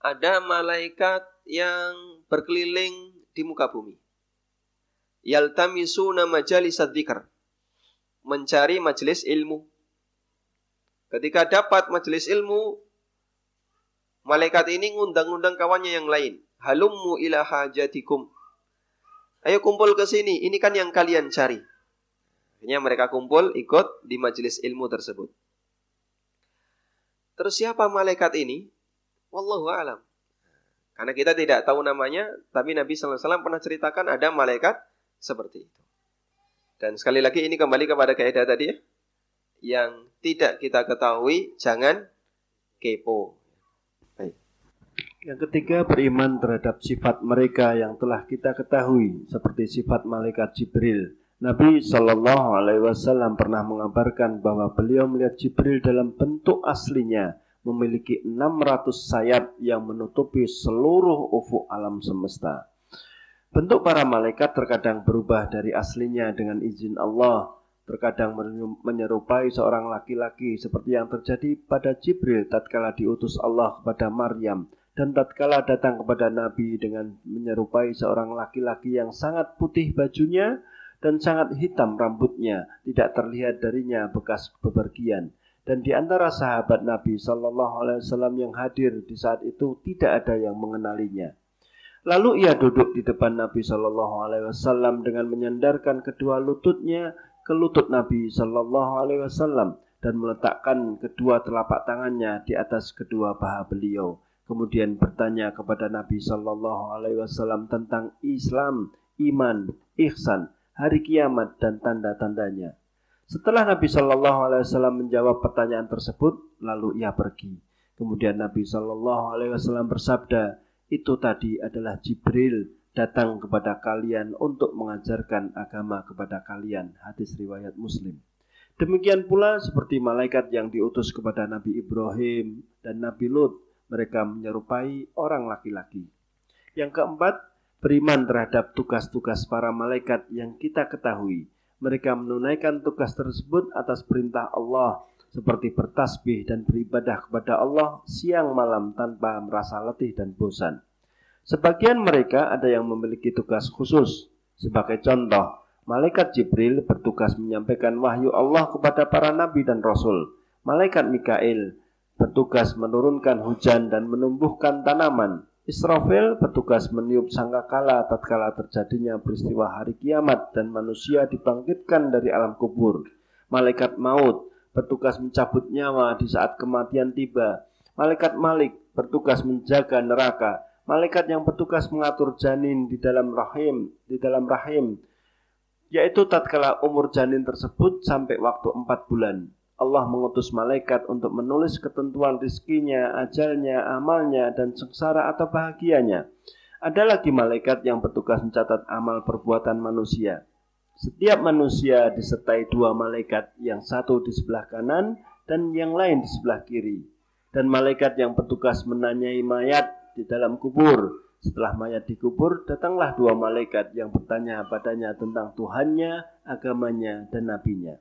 Ada malaikat yang berkeliling di muka bumi. Yaltamisuna majalisad dzikr mencari majelis ilmu. Ketika dapat majelis ilmu, malaikat ini ngundang-undang kawannya yang lain. Halummu ila hajatikum. Ayo kumpul ke sini, ini kan yang kalian cari. Akhirnya mereka kumpul ikut di majelis ilmu tersebut. Terus siapa malaikat ini? Wallahu alam. Karena kita tidak tahu namanya, tapi Nabi SAW pernah ceritakan ada malaikat seperti itu. Dan sekali lagi ini kembali kepada kaidah tadi ya. Yang tidak kita ketahui jangan kepo. Yang ketiga beriman terhadap sifat mereka yang telah kita ketahui seperti sifat malaikat Jibril. Nabi Shallallahu Alaihi Wasallam pernah mengabarkan bahwa beliau melihat Jibril dalam bentuk aslinya memiliki 600 sayap yang menutupi seluruh ufuk alam semesta. Bentuk para malaikat terkadang berubah dari aslinya dengan izin Allah, terkadang menyerupai seorang laki-laki seperti yang terjadi pada Jibril tatkala diutus Allah kepada Maryam dan tatkala datang kepada Nabi dengan menyerupai seorang laki-laki yang sangat putih bajunya dan sangat hitam rambutnya, tidak terlihat darinya bekas bepergian. Dan di antara sahabat Nabi Shallallahu Alaihi Wasallam yang hadir di saat itu tidak ada yang mengenalinya. Lalu ia duduk di depan Nabi Shallallahu Alaihi Wasallam dengan menyandarkan kedua lututnya ke lutut Nabi Shallallahu Alaihi Wasallam dan meletakkan kedua telapak tangannya di atas kedua paha beliau. Kemudian bertanya kepada Nabi Shallallahu Alaihi Wasallam tentang Islam, iman, ihsan, hari kiamat dan tanda-tandanya. Setelah Nabi Shallallahu Alaihi Wasallam menjawab pertanyaan tersebut, lalu ia pergi. Kemudian Nabi Shallallahu Alaihi Wasallam bersabda, itu tadi adalah Jibril datang kepada kalian untuk mengajarkan agama kepada kalian. Hadis riwayat Muslim. Demikian pula seperti malaikat yang diutus kepada Nabi Ibrahim dan Nabi Lut, mereka menyerupai orang laki-laki. Yang keempat, beriman terhadap tugas-tugas para malaikat yang kita ketahui. Mereka menunaikan tugas tersebut atas perintah Allah seperti bertasbih dan beribadah kepada Allah siang malam tanpa merasa letih dan bosan. Sebagian mereka ada yang memiliki tugas khusus. Sebagai contoh, malaikat Jibril bertugas menyampaikan wahyu Allah kepada para nabi dan rasul. Malaikat Mikail bertugas menurunkan hujan dan menumbuhkan tanaman. Israfil bertugas meniup sangkakala tatkala terjadinya peristiwa hari kiamat dan manusia dibangkitkan dari alam kubur. malaikat maut bertugas mencabut nyawa di saat kematian tiba, malaikat Malik bertugas menjaga neraka, malaikat yang bertugas mengatur janin di dalam rahim, di dalam rahim, yaitu tatkala umur janin tersebut sampai waktu empat bulan. Allah mengutus malaikat untuk menulis ketentuan rizkinya, ajalnya, amalnya, dan sengsara atau bahagianya. Ada lagi malaikat yang bertugas mencatat amal perbuatan manusia. Setiap manusia disertai dua malaikat, yang satu di sebelah kanan dan yang lain di sebelah kiri. Dan malaikat yang bertugas menanyai mayat di dalam kubur. Setelah mayat dikubur, datanglah dua malaikat yang bertanya padanya tentang Tuhannya, agamanya, dan nabinya.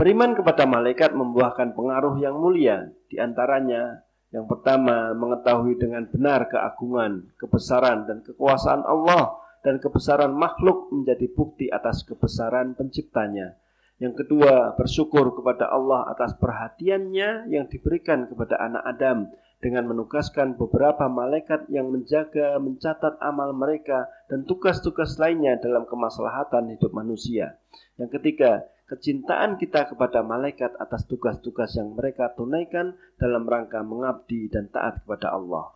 Beriman kepada malaikat membuahkan pengaruh yang mulia, di antaranya yang pertama, mengetahui dengan benar keagungan, kebesaran, dan kekuasaan Allah dan kebesaran makhluk menjadi bukti atas kebesaran penciptanya. Yang kedua, bersyukur kepada Allah atas perhatiannya yang diberikan kepada anak Adam dengan menugaskan beberapa malaikat yang menjaga, mencatat amal mereka dan tugas-tugas lainnya dalam kemaslahatan hidup manusia. Yang ketiga, kecintaan kita kepada malaikat atas tugas-tugas yang mereka tunaikan dalam rangka mengabdi dan taat kepada Allah.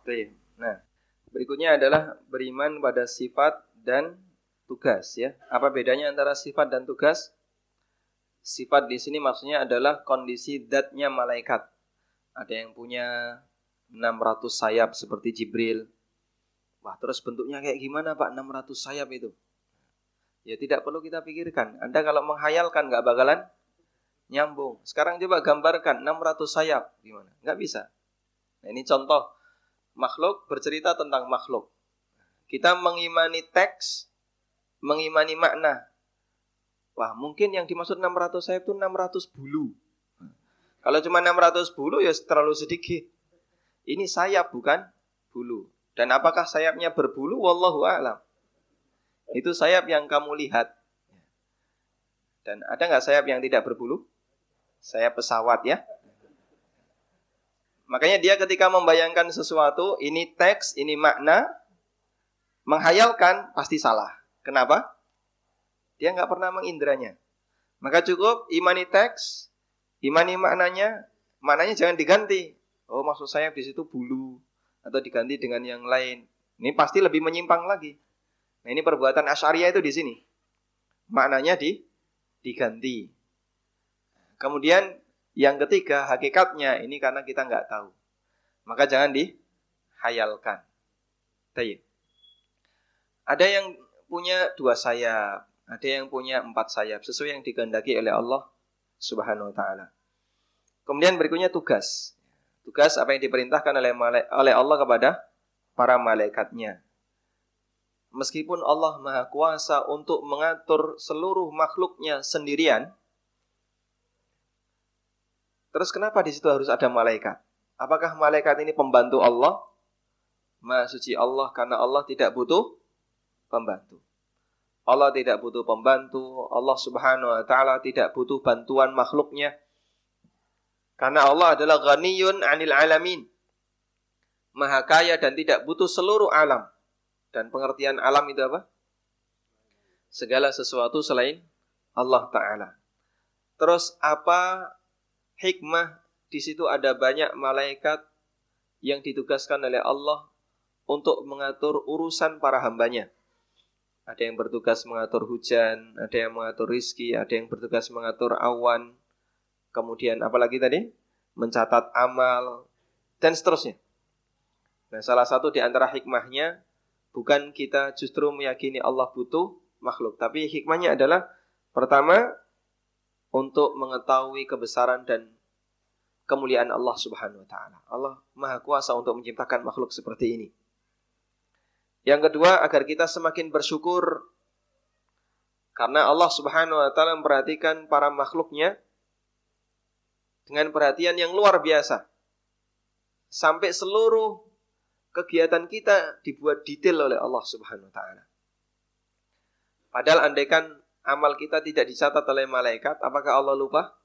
Nah, berikutnya adalah beriman pada sifat dan tugas ya. Apa bedanya antara sifat dan tugas? Sifat di sini maksudnya adalah kondisi zatnya malaikat. Ada yang punya 600 sayap seperti Jibril. Wah, terus bentuknya kayak gimana Pak 600 sayap itu? Ya tidak perlu kita pikirkan. Anda kalau menghayalkan nggak bakalan nyambung. Sekarang coba gambarkan 600 sayap gimana? Nggak bisa. Nah, ini contoh makhluk bercerita tentang makhluk. Kita mengimani teks, mengimani makna. Wah, mungkin yang dimaksud 600 sayap itu 600 bulu. Kalau cuma 600 bulu ya terlalu sedikit. Ini sayap bukan bulu. Dan apakah sayapnya berbulu? Wallahu a'lam. Itu sayap yang kamu lihat. Dan ada nggak sayap yang tidak berbulu? Sayap pesawat ya. Makanya dia ketika membayangkan sesuatu, ini teks, ini makna, menghayalkan pasti salah. Kenapa? Dia nggak pernah mengindranya. Maka cukup imani teks, imani maknanya, maknanya jangan diganti. Oh maksud saya di situ bulu atau diganti dengan yang lain. Ini pasti lebih menyimpang lagi. Nah ini perbuatan asyariah itu di sini. Maknanya di diganti. Kemudian yang ketiga hakikatnya ini karena kita nggak tahu. Maka jangan dihayalkan. Tayyip. Ada yang punya dua sayap, ada yang punya empat sayap, sesuai yang dikehendaki oleh Allah Subhanahu wa taala. Kemudian berikutnya tugas. Tugas apa yang diperintahkan oleh oleh Allah kepada para malaikatnya. Meskipun Allah Maha Kuasa untuk mengatur seluruh makhluknya sendirian, terus kenapa di situ harus ada malaikat? Apakah malaikat ini pembantu Allah? Maha suci Allah karena Allah tidak butuh pembantu. Allah tidak butuh pembantu, Allah Subhanahu wa taala tidak butuh bantuan makhluknya. Karena Allah adalah ghaniyun 'anil alamin. Maha kaya dan tidak butuh seluruh alam. Dan pengertian alam itu apa? Segala sesuatu selain Allah taala. Terus apa hikmah di situ ada banyak malaikat yang ditugaskan oleh Allah untuk mengatur urusan para hambanya. Ada yang bertugas mengatur hujan, ada yang mengatur rizki, ada yang bertugas mengatur awan. Kemudian apalagi tadi? Mencatat amal, dan seterusnya. Nah salah satu di antara hikmahnya bukan kita justru meyakini Allah butuh makhluk. Tapi hikmahnya adalah pertama untuk mengetahui kebesaran dan kemuliaan Allah Subhanahu wa taala. Allah Maha Kuasa untuk menciptakan makhluk seperti ini. Yang kedua, agar kita semakin bersyukur karena Allah Subhanahu wa taala memperhatikan para makhluknya dengan perhatian yang luar biasa. Sampai seluruh kegiatan kita dibuat detail oleh Allah Subhanahu wa taala. Padahal andaikan amal kita tidak dicatat oleh malaikat, apakah Allah lupa?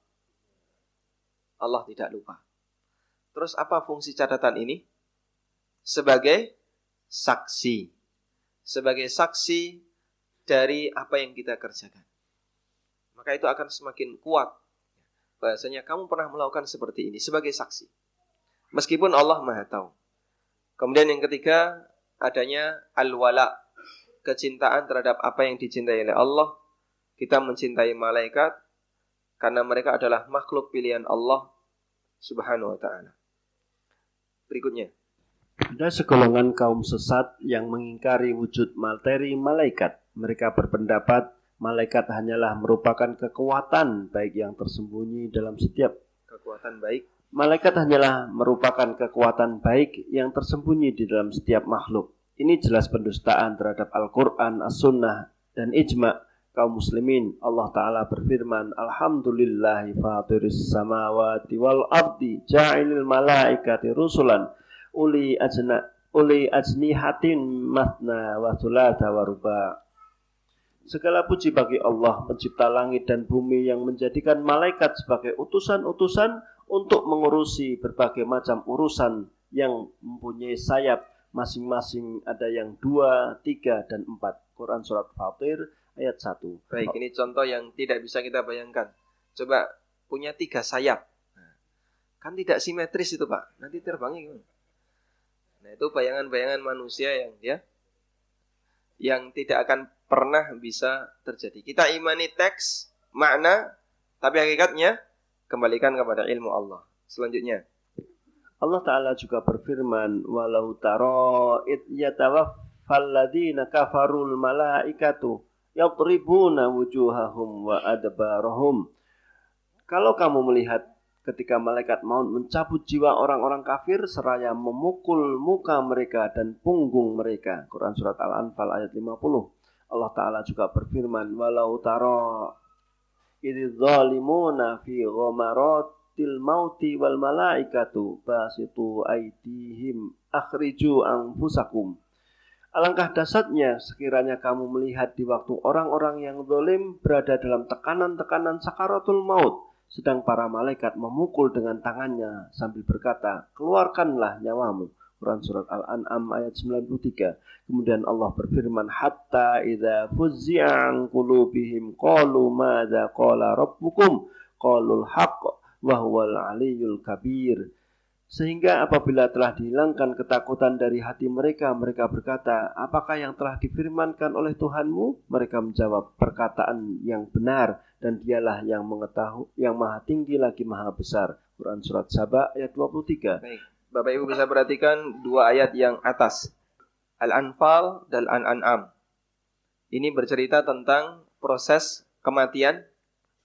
Allah tidak lupa. Terus apa fungsi catatan ini? Sebagai saksi. Sebagai saksi dari apa yang kita kerjakan. maka itu akan semakin kuat. Bahasanya kamu pernah melakukan seperti ini sebagai saksi. Meskipun Allah Maha tahu. Kemudian yang ketiga adanya al-wala, kecintaan terhadap apa yang dicintai oleh Allah. Kita mencintai malaikat karena mereka adalah makhluk pilihan Allah Subhanahu wa taala. Berikutnya. Ada segolongan kaum sesat yang mengingkari wujud materi malaikat. Mereka berpendapat malaikat hanyalah merupakan kekuatan baik yang tersembunyi dalam setiap kekuatan baik. Malaikat hanyalah merupakan kekuatan baik yang tersembunyi di dalam setiap makhluk. Ini jelas pendustaan terhadap Al-Quran, As-Sunnah, dan ijma' kaum muslimin. Allah Ta'ala berfirman, Alhamdulillahi fatiris samawati wal ardi ja'ilil malaikati rusulan uli ajna uli ajnihatin matna wa thulatha wa ruba' Segala puji bagi Allah pencipta langit dan bumi yang menjadikan malaikat sebagai utusan-utusan untuk mengurusi berbagai macam urusan yang mempunyai sayap masing-masing ada yang dua, tiga, dan empat. Quran Surat Fatir ayat satu. Baik, ini contoh yang tidak bisa kita bayangkan. Coba punya tiga sayap. Kan tidak simetris itu Pak. Nanti terbangnya gimana? Nah itu bayangan-bayangan manusia yang ya yang tidak akan pernah bisa terjadi. Kita imani teks, makna, tapi hakikatnya kembalikan kepada ilmu Allah. Selanjutnya. Allah Ta'ala juga berfirman, Walau taro it yatawaffal ladina kafarul malaikatu yatribuna wujuhahum wa adbarahum. Kalau kamu melihat ketika malaikat maut mencabut jiwa orang-orang kafir seraya memukul muka mereka dan punggung mereka. Quran surat Al-Anfal ayat 50. Allah Ta'ala juga berfirman, Walau taro zalimuna fi ghamaratil mauti wal malaikatu basitu aidihim akhriju anfusakum. Alangkah dasarnya sekiranya kamu melihat di waktu orang-orang yang zalim berada dalam tekanan-tekanan sakaratul maut, sedang para malaikat memukul dengan tangannya sambil berkata, keluarkanlah nyawamu. Quran surat Al-An'am ayat 93. Kemudian Allah berfirman, "Hatta idza fuzzi'a an qulubihim qalu madza qala rabbukum?" Qalul haqq wa huwal aliyyul kabir. Sehingga apabila telah dihilangkan ketakutan dari hati mereka, mereka berkata, apakah yang telah difirmankan oleh Tuhanmu? Mereka menjawab, perkataan yang benar dan dialah yang mengetahui, yang maha tinggi lagi maha besar. Quran Surat Sabah ayat 23. Baik. Bapak Ibu bisa perhatikan dua ayat yang atas. Al-Anfal dan Al-An'am. Ini bercerita tentang proses kematian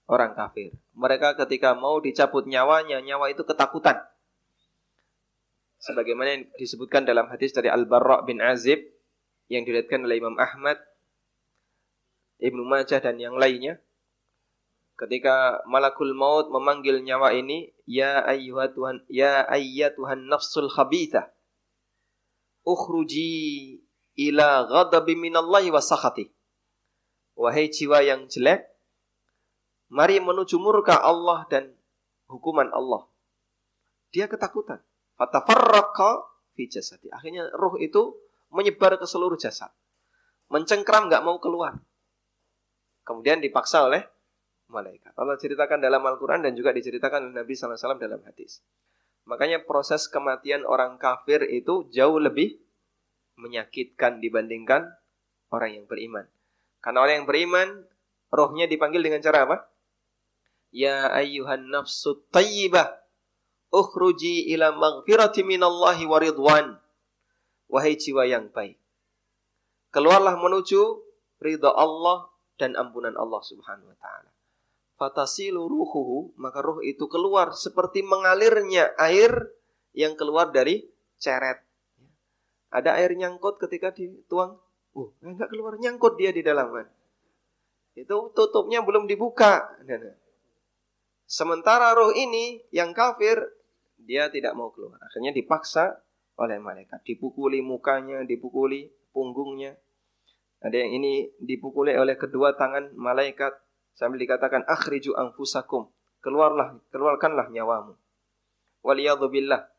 orang kafir. Mereka ketika mau dicabut nyawanya, nyawa itu ketakutan. Sebagaimana yang disebutkan dalam hadis dari Al-Barra bin Azib yang diriwayatkan oleh Imam Ahmad, Ibnu Majah dan yang lainnya ketika malakul maut memanggil nyawa ini ya ayyuha Tuhan ya ayyatuhan nafsul khabitha. Ukhruji ila ghadabi minallahi wa sakhati. Wahai jiwa yang jelek mari menuju murka Allah dan hukuman Allah. Dia ketakutan. Fatafarraqa fi jasadi. Akhirnya roh itu menyebar ke seluruh jasad. Mencengkram nggak mau keluar. Kemudian dipaksa oleh malaikat. Allah ceritakan dalam Al-Quran dan juga diceritakan oleh Nabi SAW dalam hadis. Makanya proses kematian orang kafir itu jauh lebih menyakitkan dibandingkan orang yang beriman. Karena orang yang beriman, rohnya dipanggil dengan cara apa? Ya ayyuhan nafsu tayyibah, ukhruji ila maghfirati minallahi wa ridwan. Wahai jiwa yang baik. Keluarlah menuju ridha Allah dan ampunan Allah subhanahu wa ta'ala fatasilu ruhuhu, maka ruh itu keluar seperti mengalirnya air yang keluar dari ceret. Ada air nyangkut ketika dituang, uh, enggak keluar nyangkut dia di dalam kan. Itu tutupnya belum dibuka. Sementara roh ini yang kafir dia tidak mau keluar. Akhirnya dipaksa oleh malaikat, dipukuli mukanya, dipukuli punggungnya. Ada yang ini dipukuli oleh kedua tangan malaikat, sambil dikatakan akhriju anfusakum keluarlah keluarkanlah nyawamu waliyadzubillah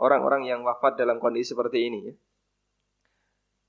orang-orang yang wafat dalam kondisi seperti ini ya.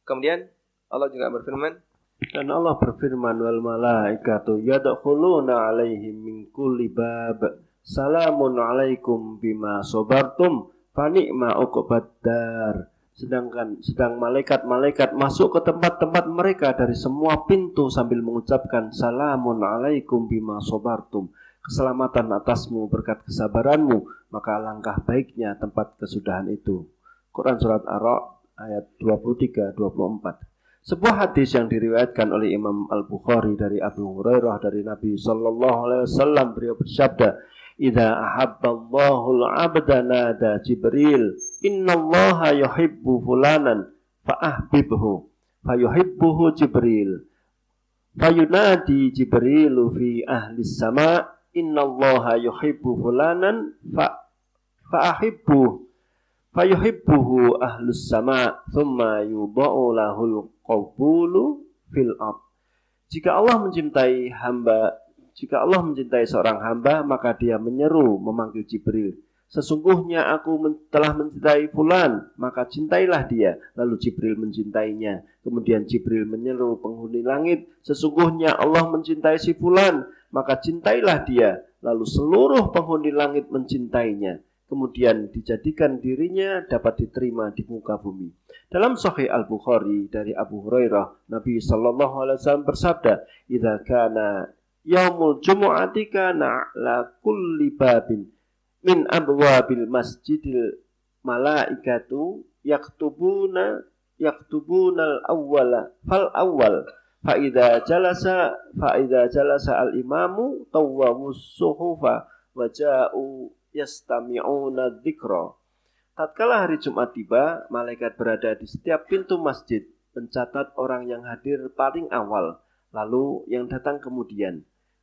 kemudian Allah juga berfirman Dan Allah berfirman wal malaikatu yadkhuluna alaihim min kulli bab. Salamun alaikum bima sabartum fa ni'ma uqbaddar. Sedangkan sedang malaikat-malaikat masuk ke tempat-tempat mereka dari semua pintu sambil mengucapkan salamun alaikum bima sabartum. Keselamatan atasmu berkat kesabaranmu, maka langkah baiknya tempat kesudahan itu. Quran surat Ar-Ra ayat 23 24. Sebuah hadis yang diriwayatkan oleh Imam Al-Bukhari dari Abu Hurairah dari Nabi sallallahu alaihi wasallam beliau bersabda, "Idza ahabballahu al-'abda Jibril, innallaha yuhibbu fulanan fa'ahbibhu." Fayuhibbuhu Jibril. Fayunadi Jibrilu fi ahli sama, innallaha yuhibbu fulanan fa fa'ahibbuhu fayuhibbuhu ahlus sama thumma yudha'u lahul qabulu fil ard. Jika Allah mencintai hamba, jika Allah mencintai seorang hamba, maka dia menyeru memanggil Jibril. Sesungguhnya aku men telah mencintai fulan, maka cintailah dia. Lalu Jibril mencintainya. Kemudian Jibril menyeru penghuni langit, sesungguhnya Allah mencintai si fulan, maka cintailah dia. Lalu seluruh penghuni langit mencintainya kemudian dijadikan dirinya dapat diterima di muka bumi. Dalam Sahih Al Bukhari dari Abu Hurairah, Nabi Shallallahu Alaihi Wasallam bersabda, "Idza kana yaumul jumu'ati kana kulli babin min abwabil masjidil malaikatu yaktubuna yaktubuna al-awwala fal awwal fa idza jalasa fa idza jalasa al imamu tawwamu suhufa wa ja'u yastami'una dzikra. Tatkala hari Jumat tiba, malaikat berada di setiap pintu masjid mencatat orang yang hadir paling awal, lalu yang datang kemudian.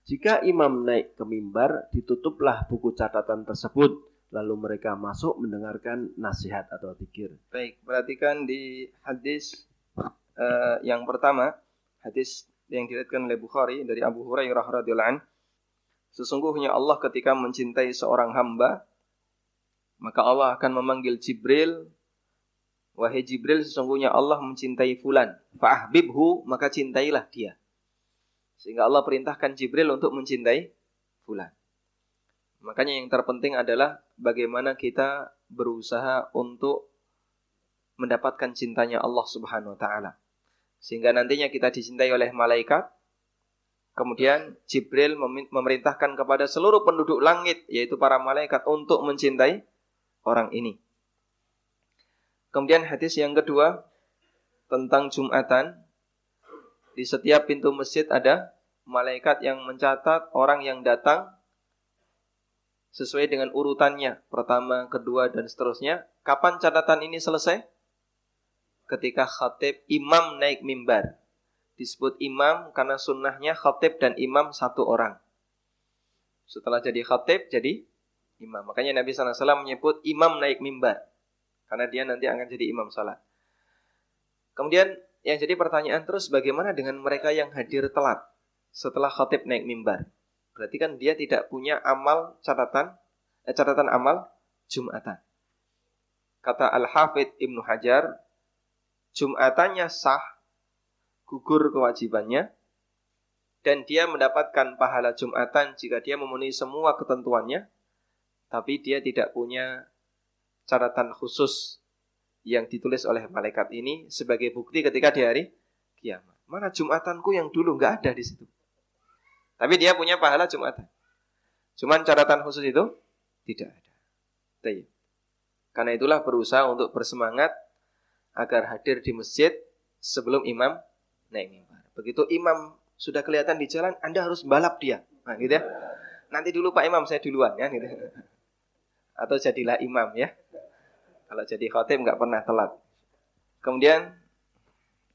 Jika imam naik ke mimbar, ditutuplah buku catatan tersebut, lalu mereka masuk mendengarkan nasihat atau pikir. Baik, perhatikan di hadis uh, yang pertama, hadis yang diriwayatkan oleh Bukhari dari Abu Hurairah radhiyallahu Sesungguhnya Allah ketika mencintai seorang hamba, maka Allah akan memanggil Jibril, Wahai Jibril, sesungguhnya Allah mencintai fulan. Fa'ahbibhu, maka cintailah dia. Sehingga Allah perintahkan Jibril untuk mencintai fulan. Makanya yang terpenting adalah bagaimana kita berusaha untuk mendapatkan cintanya Allah Subhanahu wa taala. Sehingga nantinya kita dicintai oleh malaikat, Kemudian Jibril memerintahkan kepada seluruh penduduk langit, yaitu para malaikat, untuk mencintai orang ini. Kemudian hadis yang kedua tentang Jumatan. Di setiap pintu masjid ada malaikat yang mencatat orang yang datang sesuai dengan urutannya. Pertama, kedua, dan seterusnya. Kapan catatan ini selesai? Ketika khatib imam naik mimbar disebut imam karena sunnahnya khatib dan imam satu orang. Setelah jadi khatib jadi imam. Makanya Nabi SAW menyebut imam naik mimbar. Karena dia nanti akan jadi imam salat. Kemudian yang jadi pertanyaan terus bagaimana dengan mereka yang hadir telat setelah khatib naik mimbar? Berarti kan dia tidak punya amal catatan eh, catatan amal Jumatan. Kata Al-Hafidh Ibnu Hajar, Jumatannya sah gugur kewajibannya dan dia mendapatkan pahala Jumatan jika dia memenuhi semua ketentuannya tapi dia tidak punya catatan khusus yang ditulis oleh malaikat ini sebagai bukti ketika di hari kiamat. Mana Jumatanku yang dulu nggak ada di situ. Tapi dia punya pahala Jumatan. Cuman catatan khusus itu tidak ada. Karena itulah berusaha untuk bersemangat agar hadir di masjid sebelum imam naik mimbar. Begitu imam sudah kelihatan di jalan, Anda harus balap dia. Nah, gitu ya. Nanti dulu Pak Imam, saya duluan ya gitu. Atau jadilah imam ya. Kalau jadi khotib nggak pernah telat. Kemudian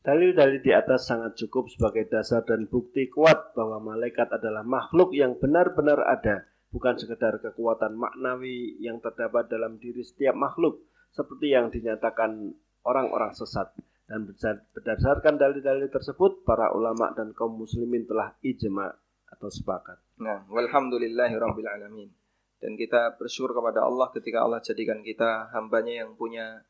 Dalil-dalil di atas sangat cukup sebagai dasar dan bukti kuat bahwa malaikat adalah makhluk yang benar-benar ada, bukan sekedar kekuatan maknawi yang terdapat dalam diri setiap makhluk, seperti yang dinyatakan orang-orang sesat. Dan berdasarkan dalil-dalil tersebut, para ulama dan kaum muslimin telah ijma atau sepakat. Nah, walhamdulillahirabbil alamin. Dan kita bersyukur kepada Allah ketika Allah jadikan kita hambanya yang punya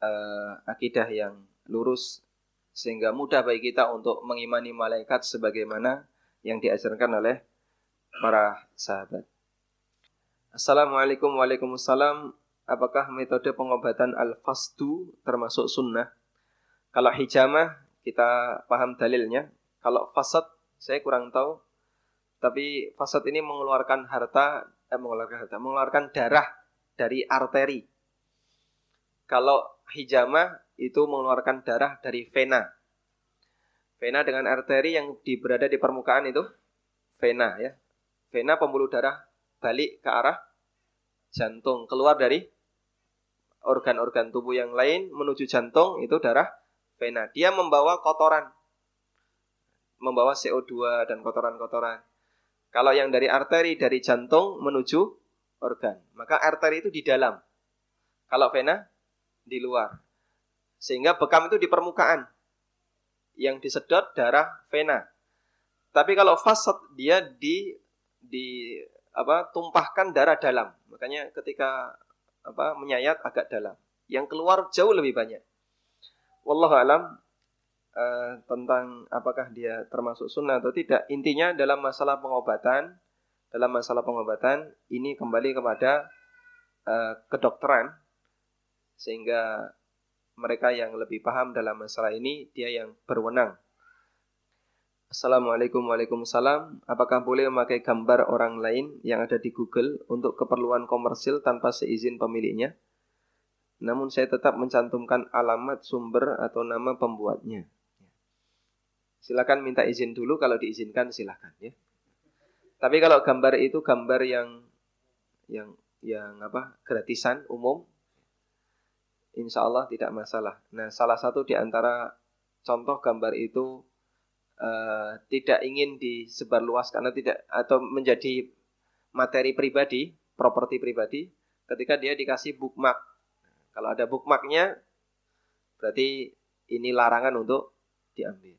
uh, akidah yang lurus sehingga mudah bagi kita untuk mengimani malaikat sebagaimana yang diajarkan oleh para sahabat. Assalamualaikum Waalaikumsalam. Apakah metode pengobatan al-fasdu termasuk sunnah? Kalau hijamah kita paham dalilnya. Kalau fasad saya kurang tahu. Tapi fasad ini mengeluarkan harta, eh, mengeluarkan harta, mengeluarkan darah dari arteri. Kalau hijamah itu mengeluarkan darah dari vena. Vena dengan arteri yang di, berada di permukaan itu vena ya. Vena pembuluh darah balik ke arah jantung, keluar dari organ-organ tubuh yang lain menuju jantung itu darah vena. Dia membawa kotoran. Membawa CO2 dan kotoran-kotoran. Kalau yang dari arteri dari jantung menuju organ, maka arteri itu di dalam. Kalau vena di luar. Sehingga bekam itu di permukaan. Yang disedot darah vena. Tapi kalau fasad dia di di apa tumpahkan darah dalam. Makanya ketika apa menyayat agak dalam. Yang keluar jauh lebih banyak. Wallahu alam uh, tentang apakah dia termasuk sunnah atau tidak. Intinya dalam masalah pengobatan, dalam masalah pengobatan ini kembali kepada uh, kedokteran sehingga mereka yang lebih paham dalam masalah ini dia yang berwenang. Assalamualaikum Waalaikumsalam. Apakah boleh memakai gambar orang lain yang ada di Google untuk keperluan komersil tanpa seizin pemiliknya? Namun saya tetap mencantumkan alamat sumber atau nama pembuatnya. Silakan minta izin dulu kalau diizinkan silakan ya. Tapi kalau gambar itu gambar yang yang yang apa gratisan umum insya Allah tidak masalah. Nah, salah satu di antara contoh gambar itu uh, tidak ingin disebarluas karena tidak atau menjadi materi pribadi, properti pribadi, ketika dia dikasih bookmark. Kalau ada bookmarknya, berarti ini larangan untuk diambil.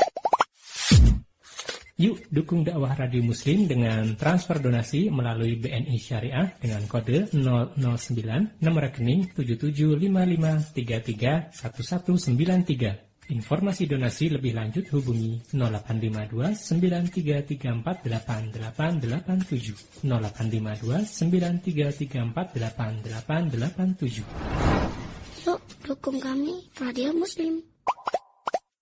Yuk dukung dakwah Radio Muslim dengan transfer donasi melalui BNI Syariah dengan kode 009 nomor rekening 7755331193. Informasi donasi lebih lanjut hubungi 0852 93348887 0852 93348887 Yuk dukung kami Radio Muslim.